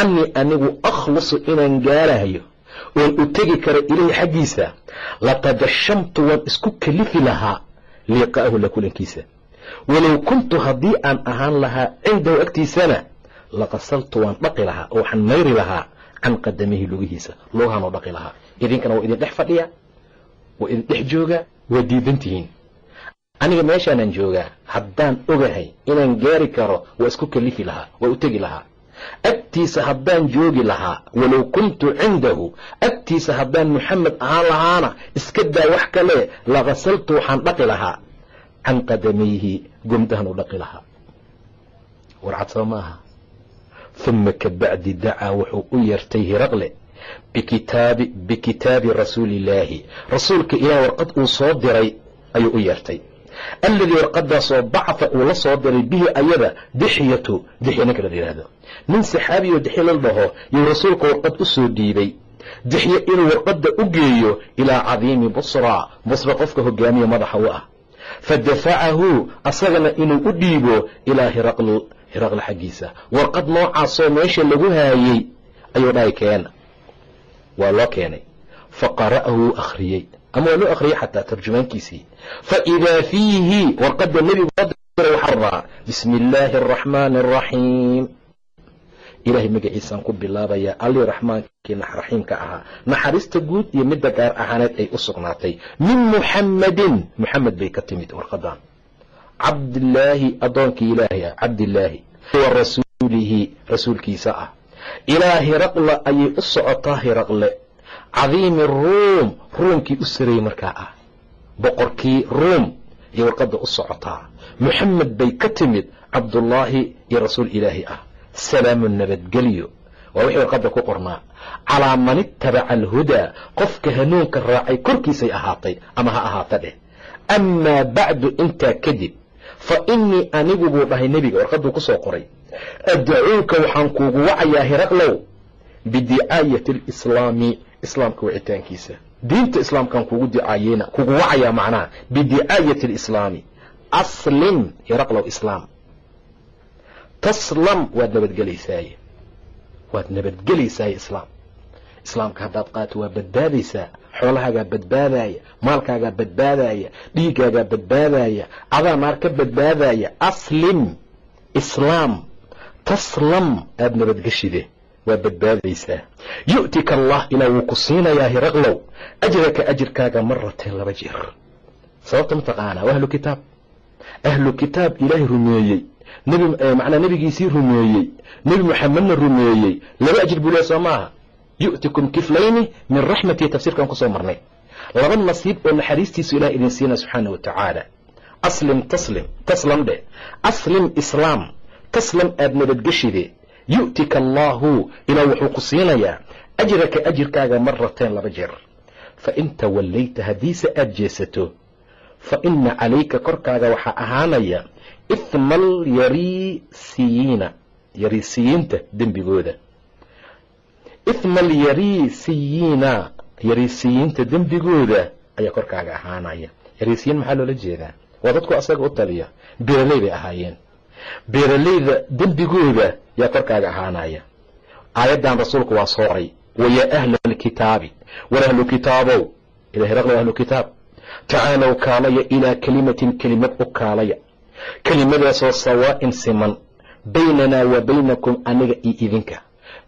annii anigu akhlusu inaan gaarahayo oon u tegi karo ilayhi xaggiisa latajashamtu waan isku kelifi lahaa liqaa'ahu la kulankiisa. Walow kuntu haddii aan ahaan lahaa cindahu agtiisana laqasaltu waan dhaqi lahaa oo waxaan mayri lahaa can qadamihi lugihiisa. Lugahaan oo dhaqi lahaa. Idinkana waa idin dhex fadhiya waa idin dhex joogaa waa diidan tihiin aniga meeshaanaan joogaa haddaan ogahay inaan gaari karo waa isku kelifi lahaa waa u tegi lahaa. Agtiisa haddaan joogi lahaa walow kuntu cindahu agtiisa haddaan muxamed ahaan lahaana iska daa wax kale laqasaltu waxaan dhaqi lahaa. Can qadamayhi gomdahan u dhaqi lahaa. Warcad soo maaha. Uma kabacdi dacaa wuxuu u yeertay hiraqle bikitaabi bikitaabi rasuuliillaahi rasuulka ilaah warqad uu soo diray ayuu u yeertay alladii warqadaasoo bacfa uu la soo diray bihi ayada dixyatu dixya ninka la yidhaahdo nin saxaabiyo dixya la dhaho yuu rasuulka warqad u soo dhiibay dixye inuu warqadda u geeyo ilaa cadiimi busra busra qofka hogaamiya madaxa u ah. Fa dafacahu asagana inuu u dhiibo ilaa hiraql hiraql xaggiisa. Warqad noocaasoo meesha lagu haayey ayuu dhahay keena waa loo keenay. Fa qara'ahu wuu akhriyey ama waa loo akhriyey xataa tarjumaankiisii. Fa idaa fiihi warqadda nebigu waxaa bismi illaahi araxmaani araxiim ilaahay magaciisaan ku bilaabayaa allii raxmaankii raxiimka ahaa. Naxariista guud iyo midda gaar ahaaneed ay u sugnaatay. Min muxammadin muxamed bay ka timid warqadan cabdillaahi addoonkii ilaahay ah cabdillaahi. Wa rasuulihi rasuulkiisa ah. Ilaa hiraqla ayay u socotaa hiraqle cadiimi ruum ruumkii u sareeyey markaa ah boqorkii ruum iyo warqadda u socotaa muxamed bay ka timid cabdullaahi iyo rasuul ilaahi ah salaamu nabadgelyo waa wixii warqadda ku qornaa calaa man ittabaca alhudaa qofka hanuunka raacay korkiisay ahaatay ama ha ahaata dheh amaa bacdu intaa kadib fa innii anigu buu dhahay nebiga warqadduu ku soo qoray addacuuka waxaan kuugu wacayaa hiraqlow bidicaayati alislaami islaamka wicitaankiisa diinta islaamkaan kugu dicaayeyna kugu wacayaa macnaha bidicaayati alislaami aslim hiraqlow islaam. Taslam waad nabadgelaysaaye. Waad nabadgelaysaaye islaam. Islaamka haddaad qaato waa badbaadaysaa xoolahaagaa badbaadaya maalkaagaa badbaadaya dhiiggaagaa badbaadaya adaa naar ka badbaadaya aslim islaam taslam aada nabadgeshide waa badbaadaysaa yu'tika allah ilaa wuu ku siinayaa hiraqlow ajraka ajirkaaga marateen laba jeer. Sababta mataqaanaa waa ahlu kitaab. Ahlu kitaab ilaahay rumeeyey. Nebi macnaa nebigiisii rumeeyey. Nebi moxamedna rumeeyey. Laba ajir buu leey soo maaha. Yu'tikum kiflayni min raxmatii tafsiirkan ku soo marnay. Laba nasiib oo naxariistiisu ilaah idin siina subxaana wa tacaala aslim taslim taslam dheh aslim islaam taslam aada nabadgeshide yu'tika allaahu ilaa wuxuu ku siinayaa ajraka ajirkaaga marateen laba jeer. Fa in tawallayta haddiise aada jeesato fa ina calayka korkaaga waxaa ahaanaya ithmal yariisiyiina yariisiyiinta dembigooda. Ithmal yariisiyiina yariisiyiinta dembigooda ayaa korkaaga ahaanaya. Yariisiyiin maxaa loola jeedaa? Waa dadku asaga u taliya beeraley bay ahaayeen. Beeralayda dembigooda yaa korkaaga ahaanaya. Aayaddan rasuulku waa sooray wayaa ahla alkitaabi war ahlu kitaabow. Ila hiraqlow ahlu kitaab. Tacaalow kaalaya ilaa kelimatin kelimad u kaalaya. Kelimadaasoo sawaa'in siman. Baynanaa wa baynakum aniga iyo idinka.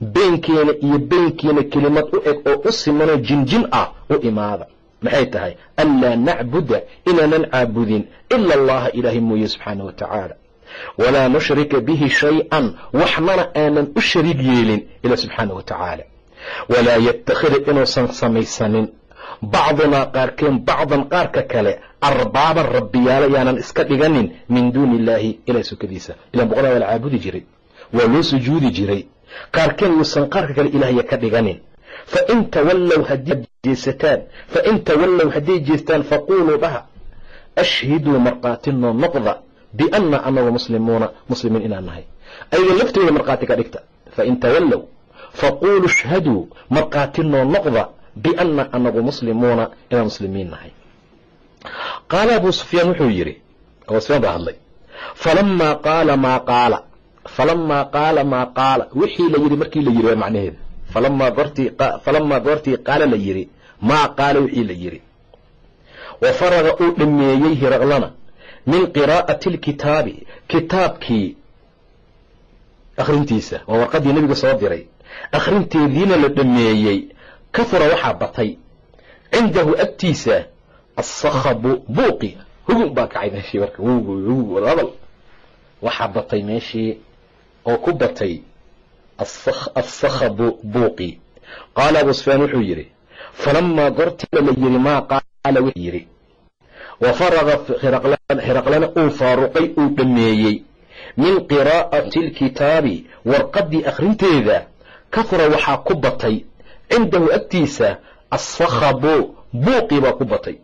Beenkeena iyo beenkiina kelimad u eg oo u simanoo jinjin ah u imaada. Maxay tahay? Anlaa nacbuda inaanan caabudin ila allaha ilaahay mooye subxaana wa tacaala walaa nushrika bihi shay-an waxnana aanan u shariig yeelin ila subxaana wa tacaala walaa yattakhida inuusan samaysanin bacdunaa qaarkeen bacdan qaarka kale arbaaban rabbiyaala yaanan iska dhiganin min duuni illaahi ilaah sukadiisa ilan boqolaa waa la caabudi jiray waa loo sujuudi jiray qaarkeen yuusan qaarka kale ilaahya ka dhiganin fain tawallow haddii jeesataan fain tawallow hadday jeestaan faquuluu dhaha ashhiduu markaatinoo noqda bianna anagu muslimuuna muslimiin inaan nahay ayaga laftooda markhaati ka dhigta fain tawallow faquuluu ishhaduu markhaati noo noqda bianna anagu muslimuuna inaan muslimiin nahay qaala abuu sufyaan wuxuu yidhi abuu sufyaan baa hadlay falamaa qaala maa qaala falamaa qaala maa qaala wixii la yidhi markii la yidhi waa macnaheeda falamaa goortii qaala la yidhi maa qaala wixii la yidhi wa faraga uu dhameeyey hiraqlana min qiraa'ati alkitaabi kitaabkii. Akhrintiisa waa warqaddii nebiga soo diray. Akhrinteediina la dhameeyey kafura waxaa batay. Cindahu agtiisa asakhabu buuqi. Hugun baa kacay meeshii marka hugug hadal. Waxaa batay meeshii oo ku batay asakhabu buuqi. Qaala abuu sufyaan wuxuu yidhi falamaa gortiila la yidhi maa qaala? Wuxuu yidhi wa faraga hiraqlana uu faaruqay uu dhameeyey min qiraa'ati alkitaabi warqaddii akhrinteeda kafura waxaa ku batay cindahu agtiisa assakhabu buuqii baa ku batay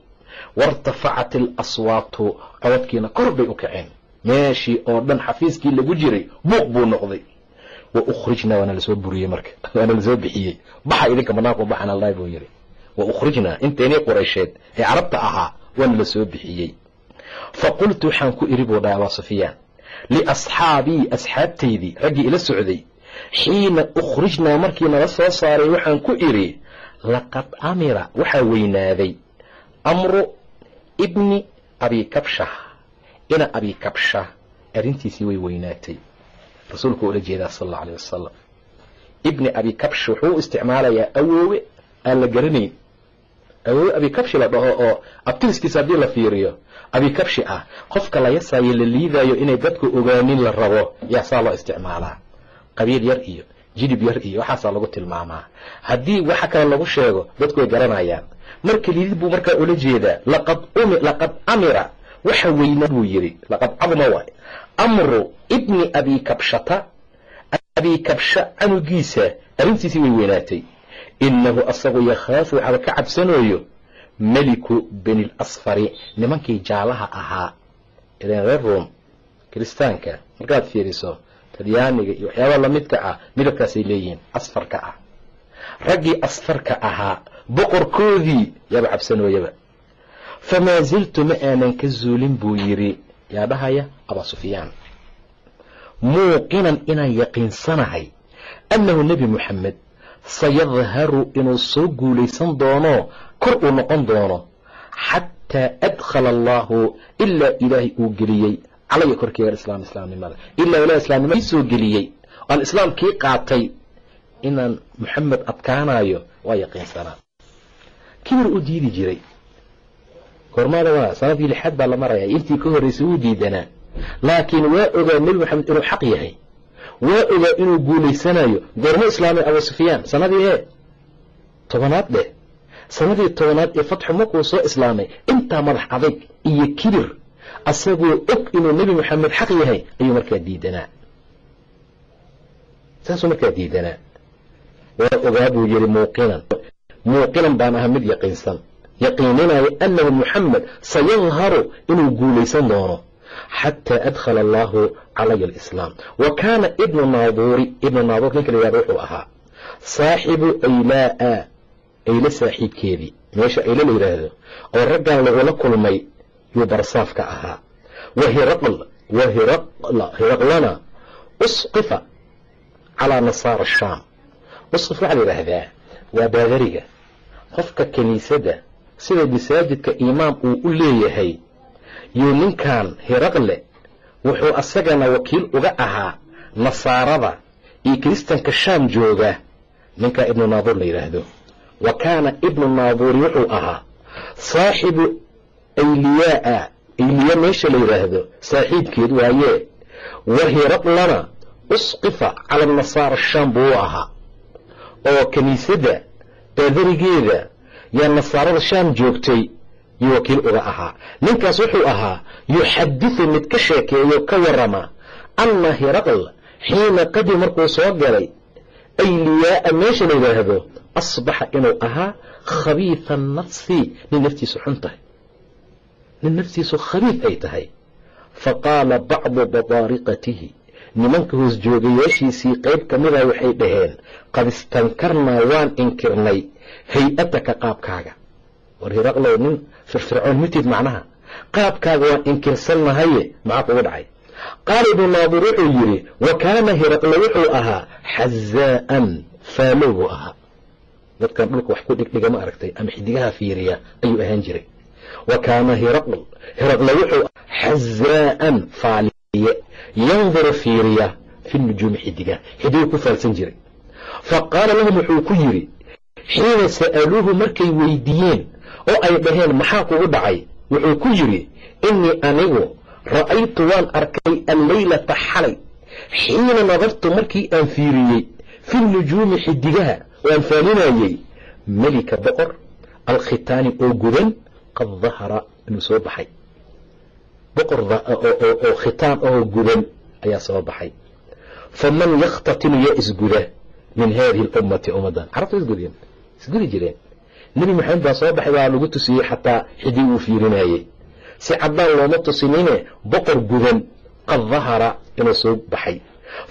wairtafacat alaswaatu codadkiina kor bay u kaceen meeshii oo dhan xafiiskii lagu jiray buuq buu noqday wa ukhrijnaa waana la soo buriyey marka waana la soo bixiyey baxa idinka banaanku baxan allahi buu yidhi wa ukhrijnaa intaynii quraysheed ee carabta ahaa waana la soo bixiyey. Fa qultu waxaan ku iri buu dhaha abaa sufyaan liasxaabii asxaabtaydii raggii ila socday xiina ukhrijnaa markii nala soo saaray waxaan ku idhi laqad amira waxaa weynaaday. Amru ibni abi kabsha ina abi kabsha arrintiisii way weynaatay. Rasuulku ula jeedaa sal alla aleh wasalam ibni abi kabsh wuxuu u isticmaalayaa awoowe aan la garanayn awoowe abi kabshi la dhaho oo abtiriskiisa haddii la fiiriyo abi kabshi ah qofka la yasaayo la liidaayo inay dadku ogaanin la rabo yaa saa loo isticmaalaa. Qabiil yar iyo jidib yar iyo waxaasaa lagu tilmaamaa. Haddii waxa kale lagu sheego dadku way garanayaan. Marka liidid buu markaa ula jeedaa laqad amira. Waxa weynaa buu yidhi laqad cadma waay. Amru ibni abi kabshata abi kabsha canugiisa arrintiisii way weynaatay inahu asagu yakhaafu waxaba ka cabsanooyo meliku beni lasfari nimankii jaalaha ahaa ilan reer rom kiristaanka markaad fiiriso talyaaniga iyo waxyaabaha lamidka ah midabkaasay leeyihiin asfarka ah raggii asfarka ahaa boqorkoodii yaaba cabsanooyaba famaa ziltu ma aanan ka zuulin buu yidhi yaa dhahaya abaa sufyaan muuqinan inaan yaqiinsanahay annahu nebi moxamed sayadharu inuu soo guulaysan doono kor uu noqon doono xataa adkhala allaahu ilaa ilaahay uu geliyey calaya korkeega islaam islaamnimada ilaa ilaah islaamnimada soo geliyey aan islaamkii qaatay inaan moxamed adkaanayo waa yaqiinsanaa kibir u diidi jiray gormaada waa sannadkii lixaad baa la maraya intii ka horraysay wuu diidanaa laakiin waa ogaa nebi moxamed inuu xaq yahay waa ogaa inuu guulaysanayo goormo islaamay abuu sufyaan sanadii ee tobanaad dheh sanadii tobanaad ee fatxu markuu soo islaamay intaa madax adag iyo kibir asagoo og inuu nebi moxamed xaq yahay ayuu markaa diidanaa. Saasuu markaa diidanaa. Waa ogaa buu yidhi muuqinan muuqinan baan ahaa mid yaqiinsan. Yaqiininayo annahu moxamed sayadharu inuu guulaysan doono xataa adkhala allaahu calaya alislaam wa kaana ibnu naaduuri ibnu naaduur ninka la yihahdo wuxuu ahaa saaxibu aylaa ayle saaxiibkeedii meesha ayle la yidhaahdo oo raggan lagula kulmay yuu barsaafka ahaa wa hiraql wa hiraqlana usqifa calaa nasaara ashaam usqif waxaa la yidhaahdaa waa baadariga qofka kiniisadda sida masaajidka imaam uu u leeyahay yuu ninkan hiraqle wuxuu asagana wakiil uga ahaa nasaarada iyo kiristanka shaam jooga. Ninkaa ibnu naaduur la yidhaahdo wa kaana ibnu naaduuri wuxuu ahaa saaxibu ayliyaa ayliya meesha la yidhaahdo saaxiibkeed waayee wa hiraqlana usqifa cala nasaara shaam buu u ahaa. Oo kiniisadda baadarigeeda yaa nasaarada shaam joogtay yuu wakiil uga ahaa. Ninkaas wuxuu ahaa yuxadiثu mid ka sheekeeyo ka warama anna hiraql xiina qadi markuu soo galay ayliyaaa meesha la yidhaahdo asbaxa inuu ahaa khabiiثa nafsi. Nin naftiisu xun tahay. Nin naftiisu khabiif ay tahay. Faqaala bacdu badaariqatihi. Nimanka hoos joogayaashiisii qayb ka mida waxay dhaheen qad istankarnaa waan inkirnay hay'ataka qaabkaaga. War hiraqlow nin firfircoon mitid macnaha. Qaabkaaga waan inkirsannahaye maxaa kugu dhacay. Qaala ibnu naadir wuxuu yidhi wa kaana hiraqle wuxuu ahaa xazaa'an faalow buu ahaa. Dadkan dhulka wax ku dhigdhiga ma aragtay ama xidigaha fiiriya ayuu ahaan jiray. Wa kaana hiraql hiraqle wuxuu xazaa'an faaliye yanduru fiiriya fi nujuumi xidiga xidigu ku faalsan jiray. Fa qaala lahum wuxuu ku yidhi xiina sa'aluuhu markay weydiiyeen oo ay dhaheen maxaa kugu dhacay? Wuxuu ku yidhi innii anigu ra'aytu waan arkay alleylata xalay xiina nadartu markii aan fiiriyey fi nujuumi xidigaha waan faalinayey. Melika boqor alkhitaani oo gudan qad dahara inuu soo baxay. Boqor oo khitaan oo gudan ayaa soo baxay. Faman yakhtatinu yaa isguda min haadihi alummati ummadan. Carabta isgudeen isgudi jireen nebi maxamed baa soo baxay waa lagu tusiyey xataa xidii uu fiirinayey. Si caddaan looma tusinine boqor gudan qad dahara inuu soo baxay.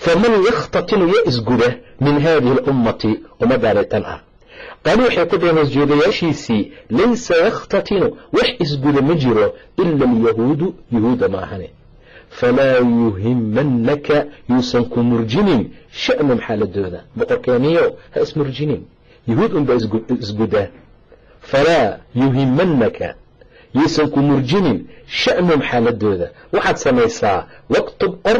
Faman yakhtatinu yaa isguda min haadihi alummati ummaddaani tan ah. Qaaluu waxay ku dhaheen hoosjoogayaashiisii laysa yakhtatinu wax isguda ma jiro ila alyahuudu yahuuda maahane falaa yuhimannaka yuusan ku murjinin sha'num xaaladooda. Boqorkeeniyo ha ismurjinin yahuud unbaa isgudaa falaa yuhimannaka yuusan ku murjinin sha'num xaaladooda waxaad samaysaa waktub qor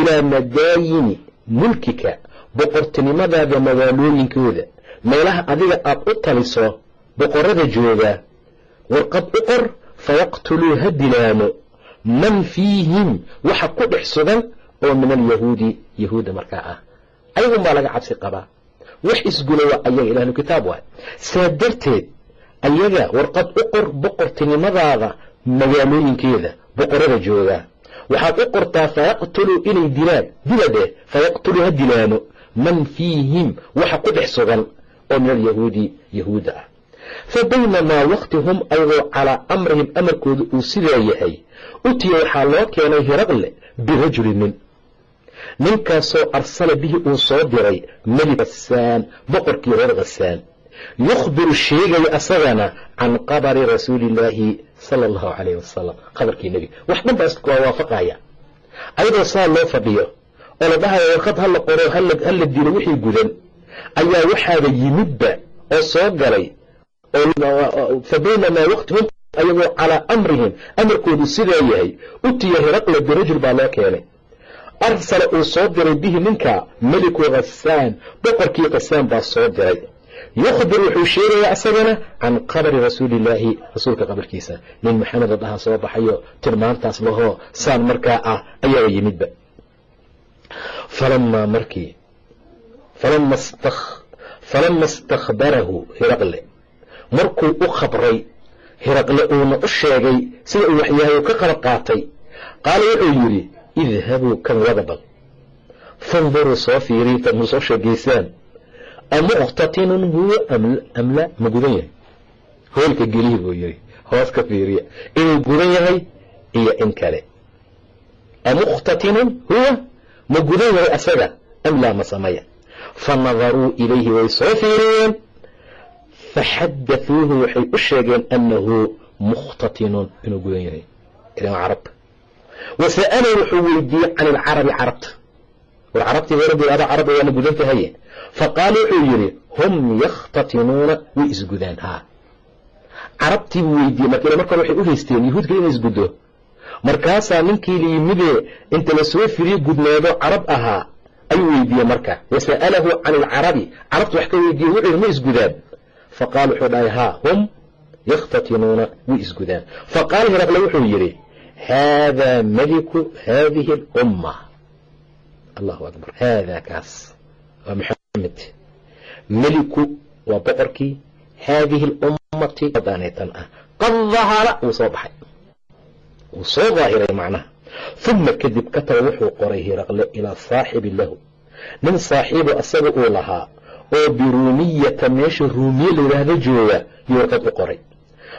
ilaa madaayini mulkika boqortinimadaada magaalooyinkooda meelaha adiga aad u taliso boqorada jooga warqad u qor fayaqtuluu ha dilaano man fiihim waxa ku dhex sugan oo min alyahuudi yahuudda markaa ah ayagun baa laga cabsi qabaa wax isgula waa ayaga ilahlu kitaab waay saa darteed ayaga warqad u qor boqortinimadaada magaalooyinkeeda boqorada jooga. Waxaad u qortaa fayaqtuluu inay dilaan dila dheh fayaqtuluu ha dilaano man fiihim waxa ku dhex sugan oo min alyahuudi yahuudda ah fa baynamaa waqti hum ayagoo calaa amrihim amarkooda uu sidaa yahay utiya waxaa loo keenay hiraqle birajuli nin ninkaasoo arsala bihi uu soo diray melig khasaan boqorkii reer khasaan yukhbiru sheegaya asagana can qabari rasuulillaahi sala allahu calayh wasalam qabarkii nebiga wax dhan baa waa waafaqaya ayadoo saa loo fadhiyo oo la dhahayo warqad ha la qoro ha la dilo wixii gudan ayaa waxaaba yimidba oo soo galay fa baynamaa waqtihum ayagoo calaa amrihim amarkoodu sidaa yahay utiya hiraqle birajul baa loo keenay arsala uu soo diray bihi ninka meliku khasaan boqorkii khasaan baa soo diray yukhbir wuxuu sheegayaa asagana can qabri rasuulillaahi rasuulka qabarkiisa nin maxamed adaha soo baxayo tilmaantaas lahoo saan markaa ah ayaaba yimidba falamaa markii falama istakhbarahu hiraqle markuu u khabray hiraqle uuna u sheegay sida uu waxyahay uu ka qalab qaatay qaala wuxuu yidhi idhabuu kan wada bal fanduruu soo fiiriinta mu soo sheegaysaan amuqtatinun huwa am la ma gudan yahay hoolka gelihi buu yidhi hoos ka fiiriya inuu gudan yahay iyo in kale amuqtatinun huwa ma gudan yahay asaga am laa ma samaya fa nadaruu ilayhi way soo fiiriyeen faxadaثuuhu waxay u sheegeen annahu mukhtatinun inuu gudan yahay ilan carab wasa'ala wuxuu weydiiyey can ilcarabi carabta war carabtii hore adaa carab waana gudan tahaye faqaala wuxuu yidhi hum yakhtatinuuna way isgudaan haa carabtii buu weydiiyey marka markan waxay u haysteen yahuudka inay isguddo markaasaa ninkii layimidee inta la soo firiye carab ahaa ayuu weydiiyey marka. Wasa'alahu can ilcarabi carabta wax ka weydiiye wuxuu yidhi ma isgudaan. Faqaala wuxuu dhahay haa hum yakhtatinuuna way isgudaan. Faqaala hiraqle wuxuu yidhi haadaa meliku haadihi alumma allahu akbar. Haadaa kaas waa maxamed meliku waa boqorkii haadihi alummati daanaytan ah. Qad dahara wuu soo baxay. Wuu soo daahiray macnaha. Uma kadib kataba wuxuu qoray hiraqle ilaa saaxibi lahu. Nin saaxiibo asaga uu lahaa oo biruumiyata meesha ruumiye layidhaahdo jooga yuu u qoray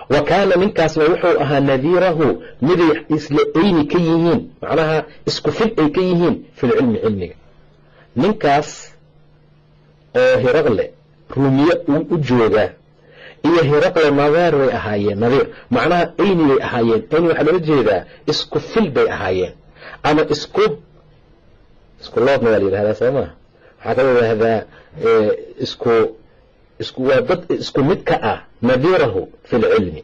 wa kaana ninkaasna wuxuu ahaa nadiirahu miday isla eyni ka yihiin macnaha isku fil ay ka yihiin filcilmi cilmiga. Ninkaas oo hiraqle ruumiye u joogaa iyo hiraqle nadaar bay ahaayeen nadiir. Macnaha eyni bay ahaayeen. Eyni waxaa loola jeedaa isku fil bay ahaayeen. Ama isku isku loodna waa la yidhahdaa soo maa waxaa kala yidhaahdaa isku isku waa dad isku mid ka ah nadiirahu fi lcilmi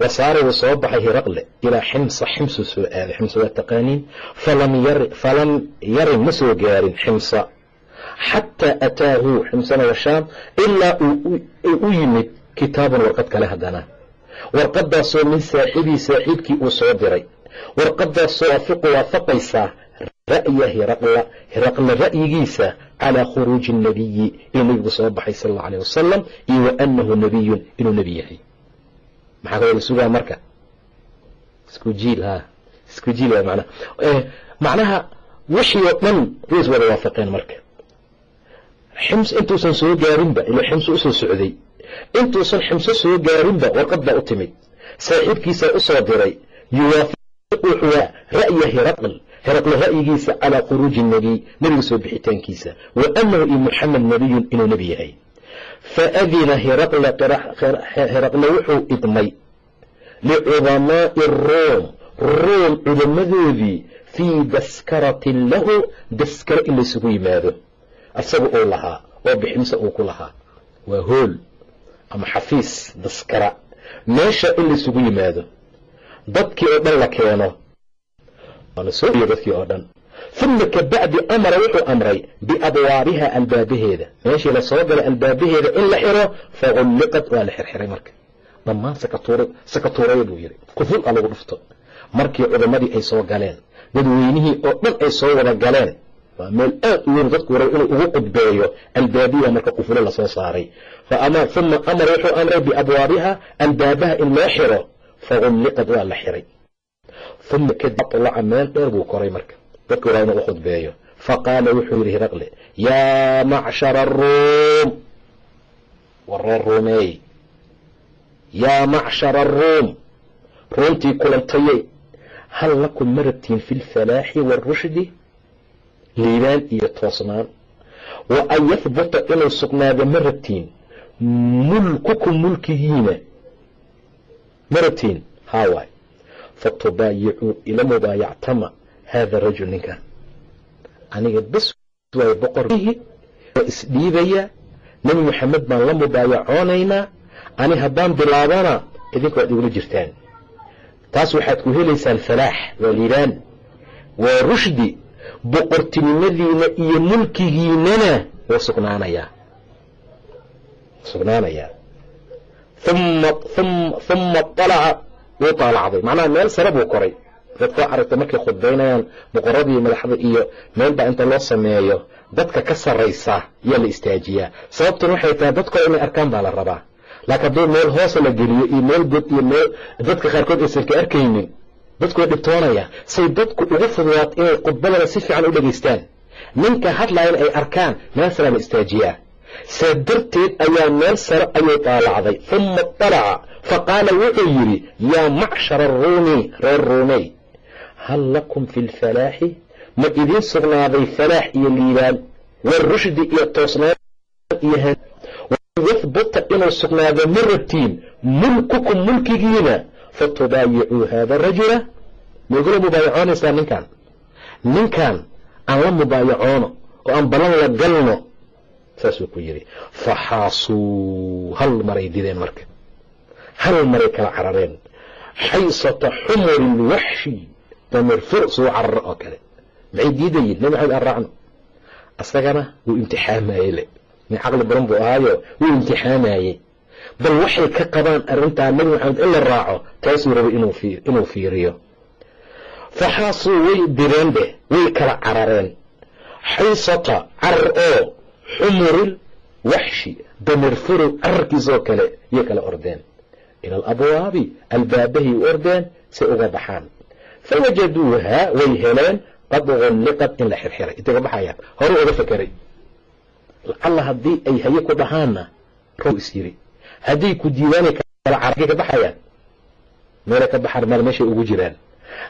wasaara wuu soo baxay hiraqle ilaa ximsa ximsu soo aaday ximsa waa taqaaniin. Falam yari falam yarin ma soo gaarin ximsa. Xataa ataahu ximsana washaam ilaa u yimid kitaabun warqad kale haddana. Warqadaasoo min saaxibii saaxiibkii uu soo diray. Warqadaasoo waafiqu waafaqaysaa ra'ya hiraqla hiraqla ra'yigiisa calaa khuruuji الnabiyi inuu nebigu soo baxay sal اllau alيه wasalam iyo wa anahu nabiyun inuu nebi yahay maxaa ka wada sugaa marka isku jiil ha isku jiil waa manaa macnaha wixii oo dhan way is wada waafaqeen marka xims intuusan soo gaarinba ila ximso usoo socday intuusan ximso soo gaarinba warqad baa u timid saaxiibkiisaa u soo diray yuwaafiq wuxuu ra'ya hiraql hiraqle ra'yigiisa calaa khuruuji nabiy nebiga soo bixitaankiisa. Wa anahu i muxamed nabiyun inuu nebi yahay. Faadina hiraqle wuxuu idmay. Licudamaa'i ruum ruum cudamadoodii fii daskaratin lahu daskaro in laysugu yimaado. Asaga uu lahaa oo biximse uu ku lahaa. Waa hool ama xafiis daskara. Meesha in laysugu yimaado. Dadkii oo dhan la keeno dadkii oo dhan. Uma kabacdi amara wuxuu amray biabwaabiha albaabaheeda. Meeshii la soo galay albaabaheeda in la xiro fagulliqad waa la xirxiray marka. Dhammaan sakatuuraya buu yidhi. Kuful a lagu dhufto. Markii cudamadii ay soo galeen dadweynihii oo dhan ay soo wada galeen waa meel aad u weyn dadku raba inuu ugu qudbeeyo albaabiha marka qufulo la soo saaray. Uma amara wuxuu amray biabwaabiha albaabaha in loo xiro fagulliqad waa la xiray uma kadib alaca meel dheer buu koray marka. Dadku raa inuu u khudbeeyo. Faqaala wuxuu yidhi hiraqle yaa macshara aruum war reer ruumeey yaa macshara aruum ruumtii kulantayey hal lakum ma rabtiin fi lfalaaxi waarushdi liibaan iyo toosnaan. Wa an yahbuta inuu sugnaado ma rabtiin mulkukum mulkigiina. Ma rabtiin? Haawaay fatubaayicuu ila mubaayactama haada rajul ninkan aniga bes waay boqorkihi oo isdhiibaya nebi moxamed baan la mubaayacoonaynaa ani haddaan bilaabana idinku waad igula jirtaan. Taas waxaad ku helaysaan falaax waa liibaan waa rushdi boqortinimadiina iyo mulkigiinana wuu sugnaanayaa sugnaanayaa uma alaca wuu taalacday. Macnaha meel sare buu koray. Dadka aragtay markay khudbaynayaan boqoradii madaxda iyo meelbaa inta loo sameeyo dadka ka saraysa yaa la istaajiyaa. Sababtan waxay tahay dadkoo inay arkaan baa la rabaa. Laakiin hadduu meel hoosa la geliyo iyo meel god iyo meel dadka qaarkood aysan ka arkaynin dadku way dhibtoonaya say dadku ugu fududaat inay khudbadana si fiican u dhegaystaan. Ninka hadlayan ay arkaan meel saraa la istaajiyaa saa darteed ayaa meel sare ayuu taalacday. Uma alaca faqaala wuxuu yidhi yaa macshara aruumi reer ruumey hal lakum fi lfalaaxi ma idiin sugnaaday falaax iyo liibaan warushdi iyo toosnaan iyo inuu sugnaado ma rabtiin mulkukum mulkigiina fatubaayicuu haada rajula. Maigula mubaayacoonaysaa ninkan ninkan aan la mubaayacoono oo aan ballan la galno saasuu ku yidhi faxaasuu hal maray dideen marka. Hal maray kala carareen. Xaysata xumuri lwaxshi damir fur suu cararo oo kale. Maxay diidayiin nabi maxamed aan raacno. Asagana wuu imtixaamayey le nin caqli badan buu ahaayo wuu imtixaamayey bal waxay ka qabaan arrintaa nabi maxamed in la raaco taasuu rabay inuu fiiriyo. Faxaasuu way direen dheh way kala carareen. Xaysata carar oo xumuril waxshi damir furu cararkiisoo kale yay kala ordeen. Ila alabwaabi albaabahay u ordeen say uga baxaan. Fawajaduuha way heleen qad gulliqad in la xirxiray. Intay baxayaan hore uga fakeray lacalla haddii ay haye ku dhahaanna row is yiri. Hadday ku diiwaani kala caragay ka baxayaan meelay ka baxaan meel meeshay ugu jiraan.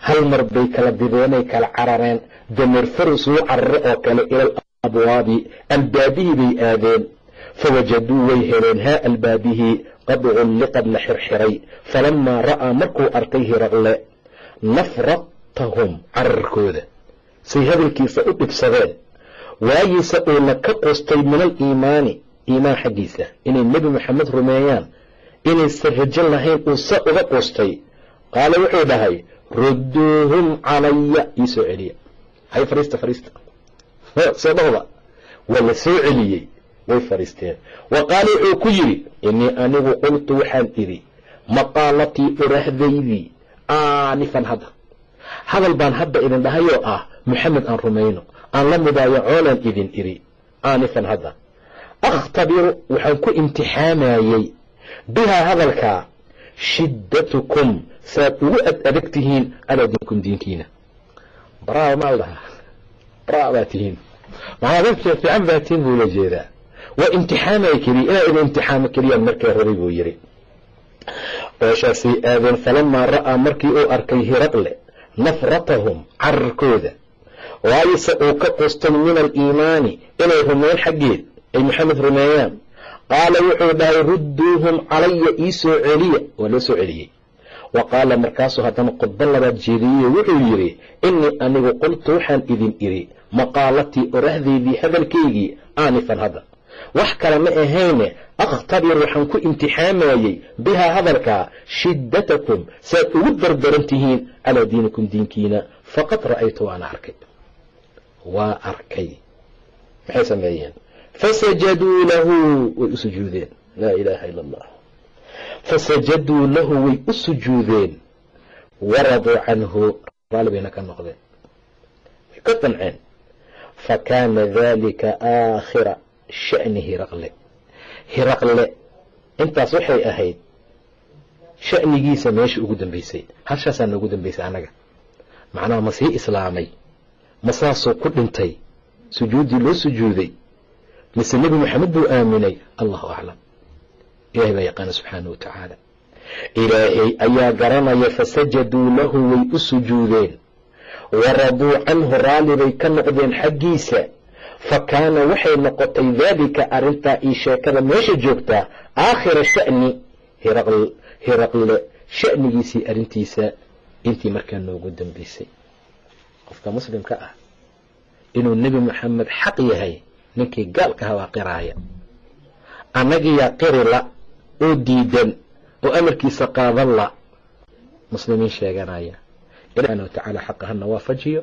Hal mar bay kala dideenay kala carareen dameer faris uu carare oo kale ilal abwaabi albaabihii bay aadeen fawajaduu way heleen haa albaabihii qad culliqad la xirxiray falamaa ra'aa markuu arkay hiraqle nafratahum cararkooda say hadalkiisa u dhibsadeen waayiise uuna ka qustay min aliimaani iimaan xaggiisa inay nebi maxamed rumeeyaan inaysan rajo lahayn uu sa uga qustay qaala wuxuu dhahay rudduuhum calaya ii soo celiya soo dhahda waa la soo celiyey. Way fariisteen. Wa qaala wuxuu ku yidhi innii anigu qultu waxaan idhi maqaalatii urahdaydii aanifan hadda. Hadal baan hadda idin dhahayoo ah maxamed aan rumayno. Aan la midaayo coolaan idin idhi aanifan hadda. Akhtabiru waxaan ku imtixaamayey bihaa hadalkaa shiddatukum saad ugu ad adag tihiin calaa diinkiina. Baraa maal dhahaa baraa baa tihiin maxaa dad fiican baa tihiin buu la jeedaa waa imtixaamaya keliya inaa idin imtixaamo keliyaan markay rabay buu yidhi ooshaasay aadeen falamaa ra'aa markii uu arkay hiraqle nafratahum cararkooda waayse uu ka qustay min aliimaani inay rumeyn xaggeed ay maxamed rumeeyaan qaala wuxuu dhahay rudduuhum calaya ii soo celiya waa loo soo celiyey wa qaala markaasuu haddana khudbo labaad jeediyey wuxuu yidhi innii anigu qultu waxaan idin idhi maqaalatii orahdeydii hadalkaygii aanifan hadda. Wax kale ma ahayne akhtabir waxaan ku imtixaamayey bihaa hadalkaa shiddatakum saad ugu dardaran tihiin calaa diinikum diinkiina faqad ra'aytu waana arkay. Waa arkay. Maxay sameeyeen? Fasajaduu lahu way u sujuudeen. Laa ilaaha ila allah fasajaduu lahu way u sujuudeen. Waraduu canhu raali ka noqdeen. Way ka qanceen kaana dalika aakhira sha'ni hiraqle hiraqle intaas waxay ahayd sha'nigiisa meesha ugu dambeysay halshaasaa noogu dambeysay annaga macnaha ma sii islaamay ma saasuu ku dhintay sujuuddii loo sujuuday mise nebi maxamed buu aaminay allahu aclam ilahay baa yaqaana subxaana wa tacaala ilaahay ayaa garanaya fasajaduu lahu way u sujuudeen waraduu canhu raalli bay ka noqdeen xaggiisa. Fa kaana waxay noqotay daalika arrintaa io sheekada meesha joogtaa aakhira sha'ni hiraqle sha'nigiisii arrintiisa intii markaa noogu dambeysay. Qofka muslimka ah inuu nebi maxamed xaq yahay ninkii gaalka ha waa qiraaya annagiyaa qiri la oo diidan oo amarkiisa qaadan la muslimiin sheeganaya ilahi watacaala xaqa hana waafajiyo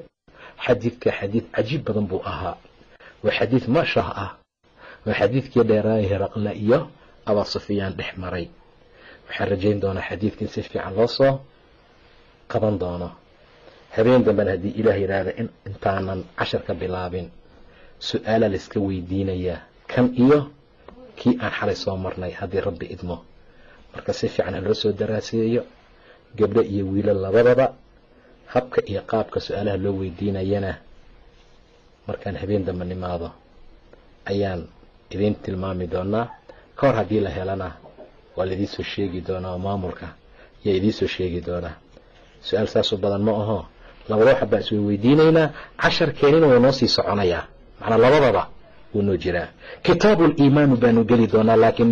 xadiidka xadiid cajiib badan buu ahaa. Waa xadiid maashah ah. Waa xadiidkii dheeraaya hiraqle iyo abaa dhex maray. Waxaan rajayn doonaa xadiidkan si fiican loo soo qaban doono. Habeen dambena haddii ilaah yidhaahda in intaanan casharka bilaabin su'aala layska weydiinayaa kan iyo kii aan xalay soo marnay haddii rabbi idmo. Marka si fiican ha loo soo daraaseeyo gabdho iyo wiilo labadaba habka iyo qaabka su'aalaha loo weydiinayana markaan habeen dambe nimaado ayaan idiin tilmaami doonaa. Ka hor haddii la helana waa laidiin soo sheegi doonaa oo maamulka ayaa idiin soo sheegi doonaa. Su'aal saasoo badan ma aho labada waxa baan isway weydiinaynaa. Casharkeenina wuu noo sii soconayaa. Macnaa labadaba wuu noo jiraa. Kitaabu liimaanu baanu geli doonaa laakiin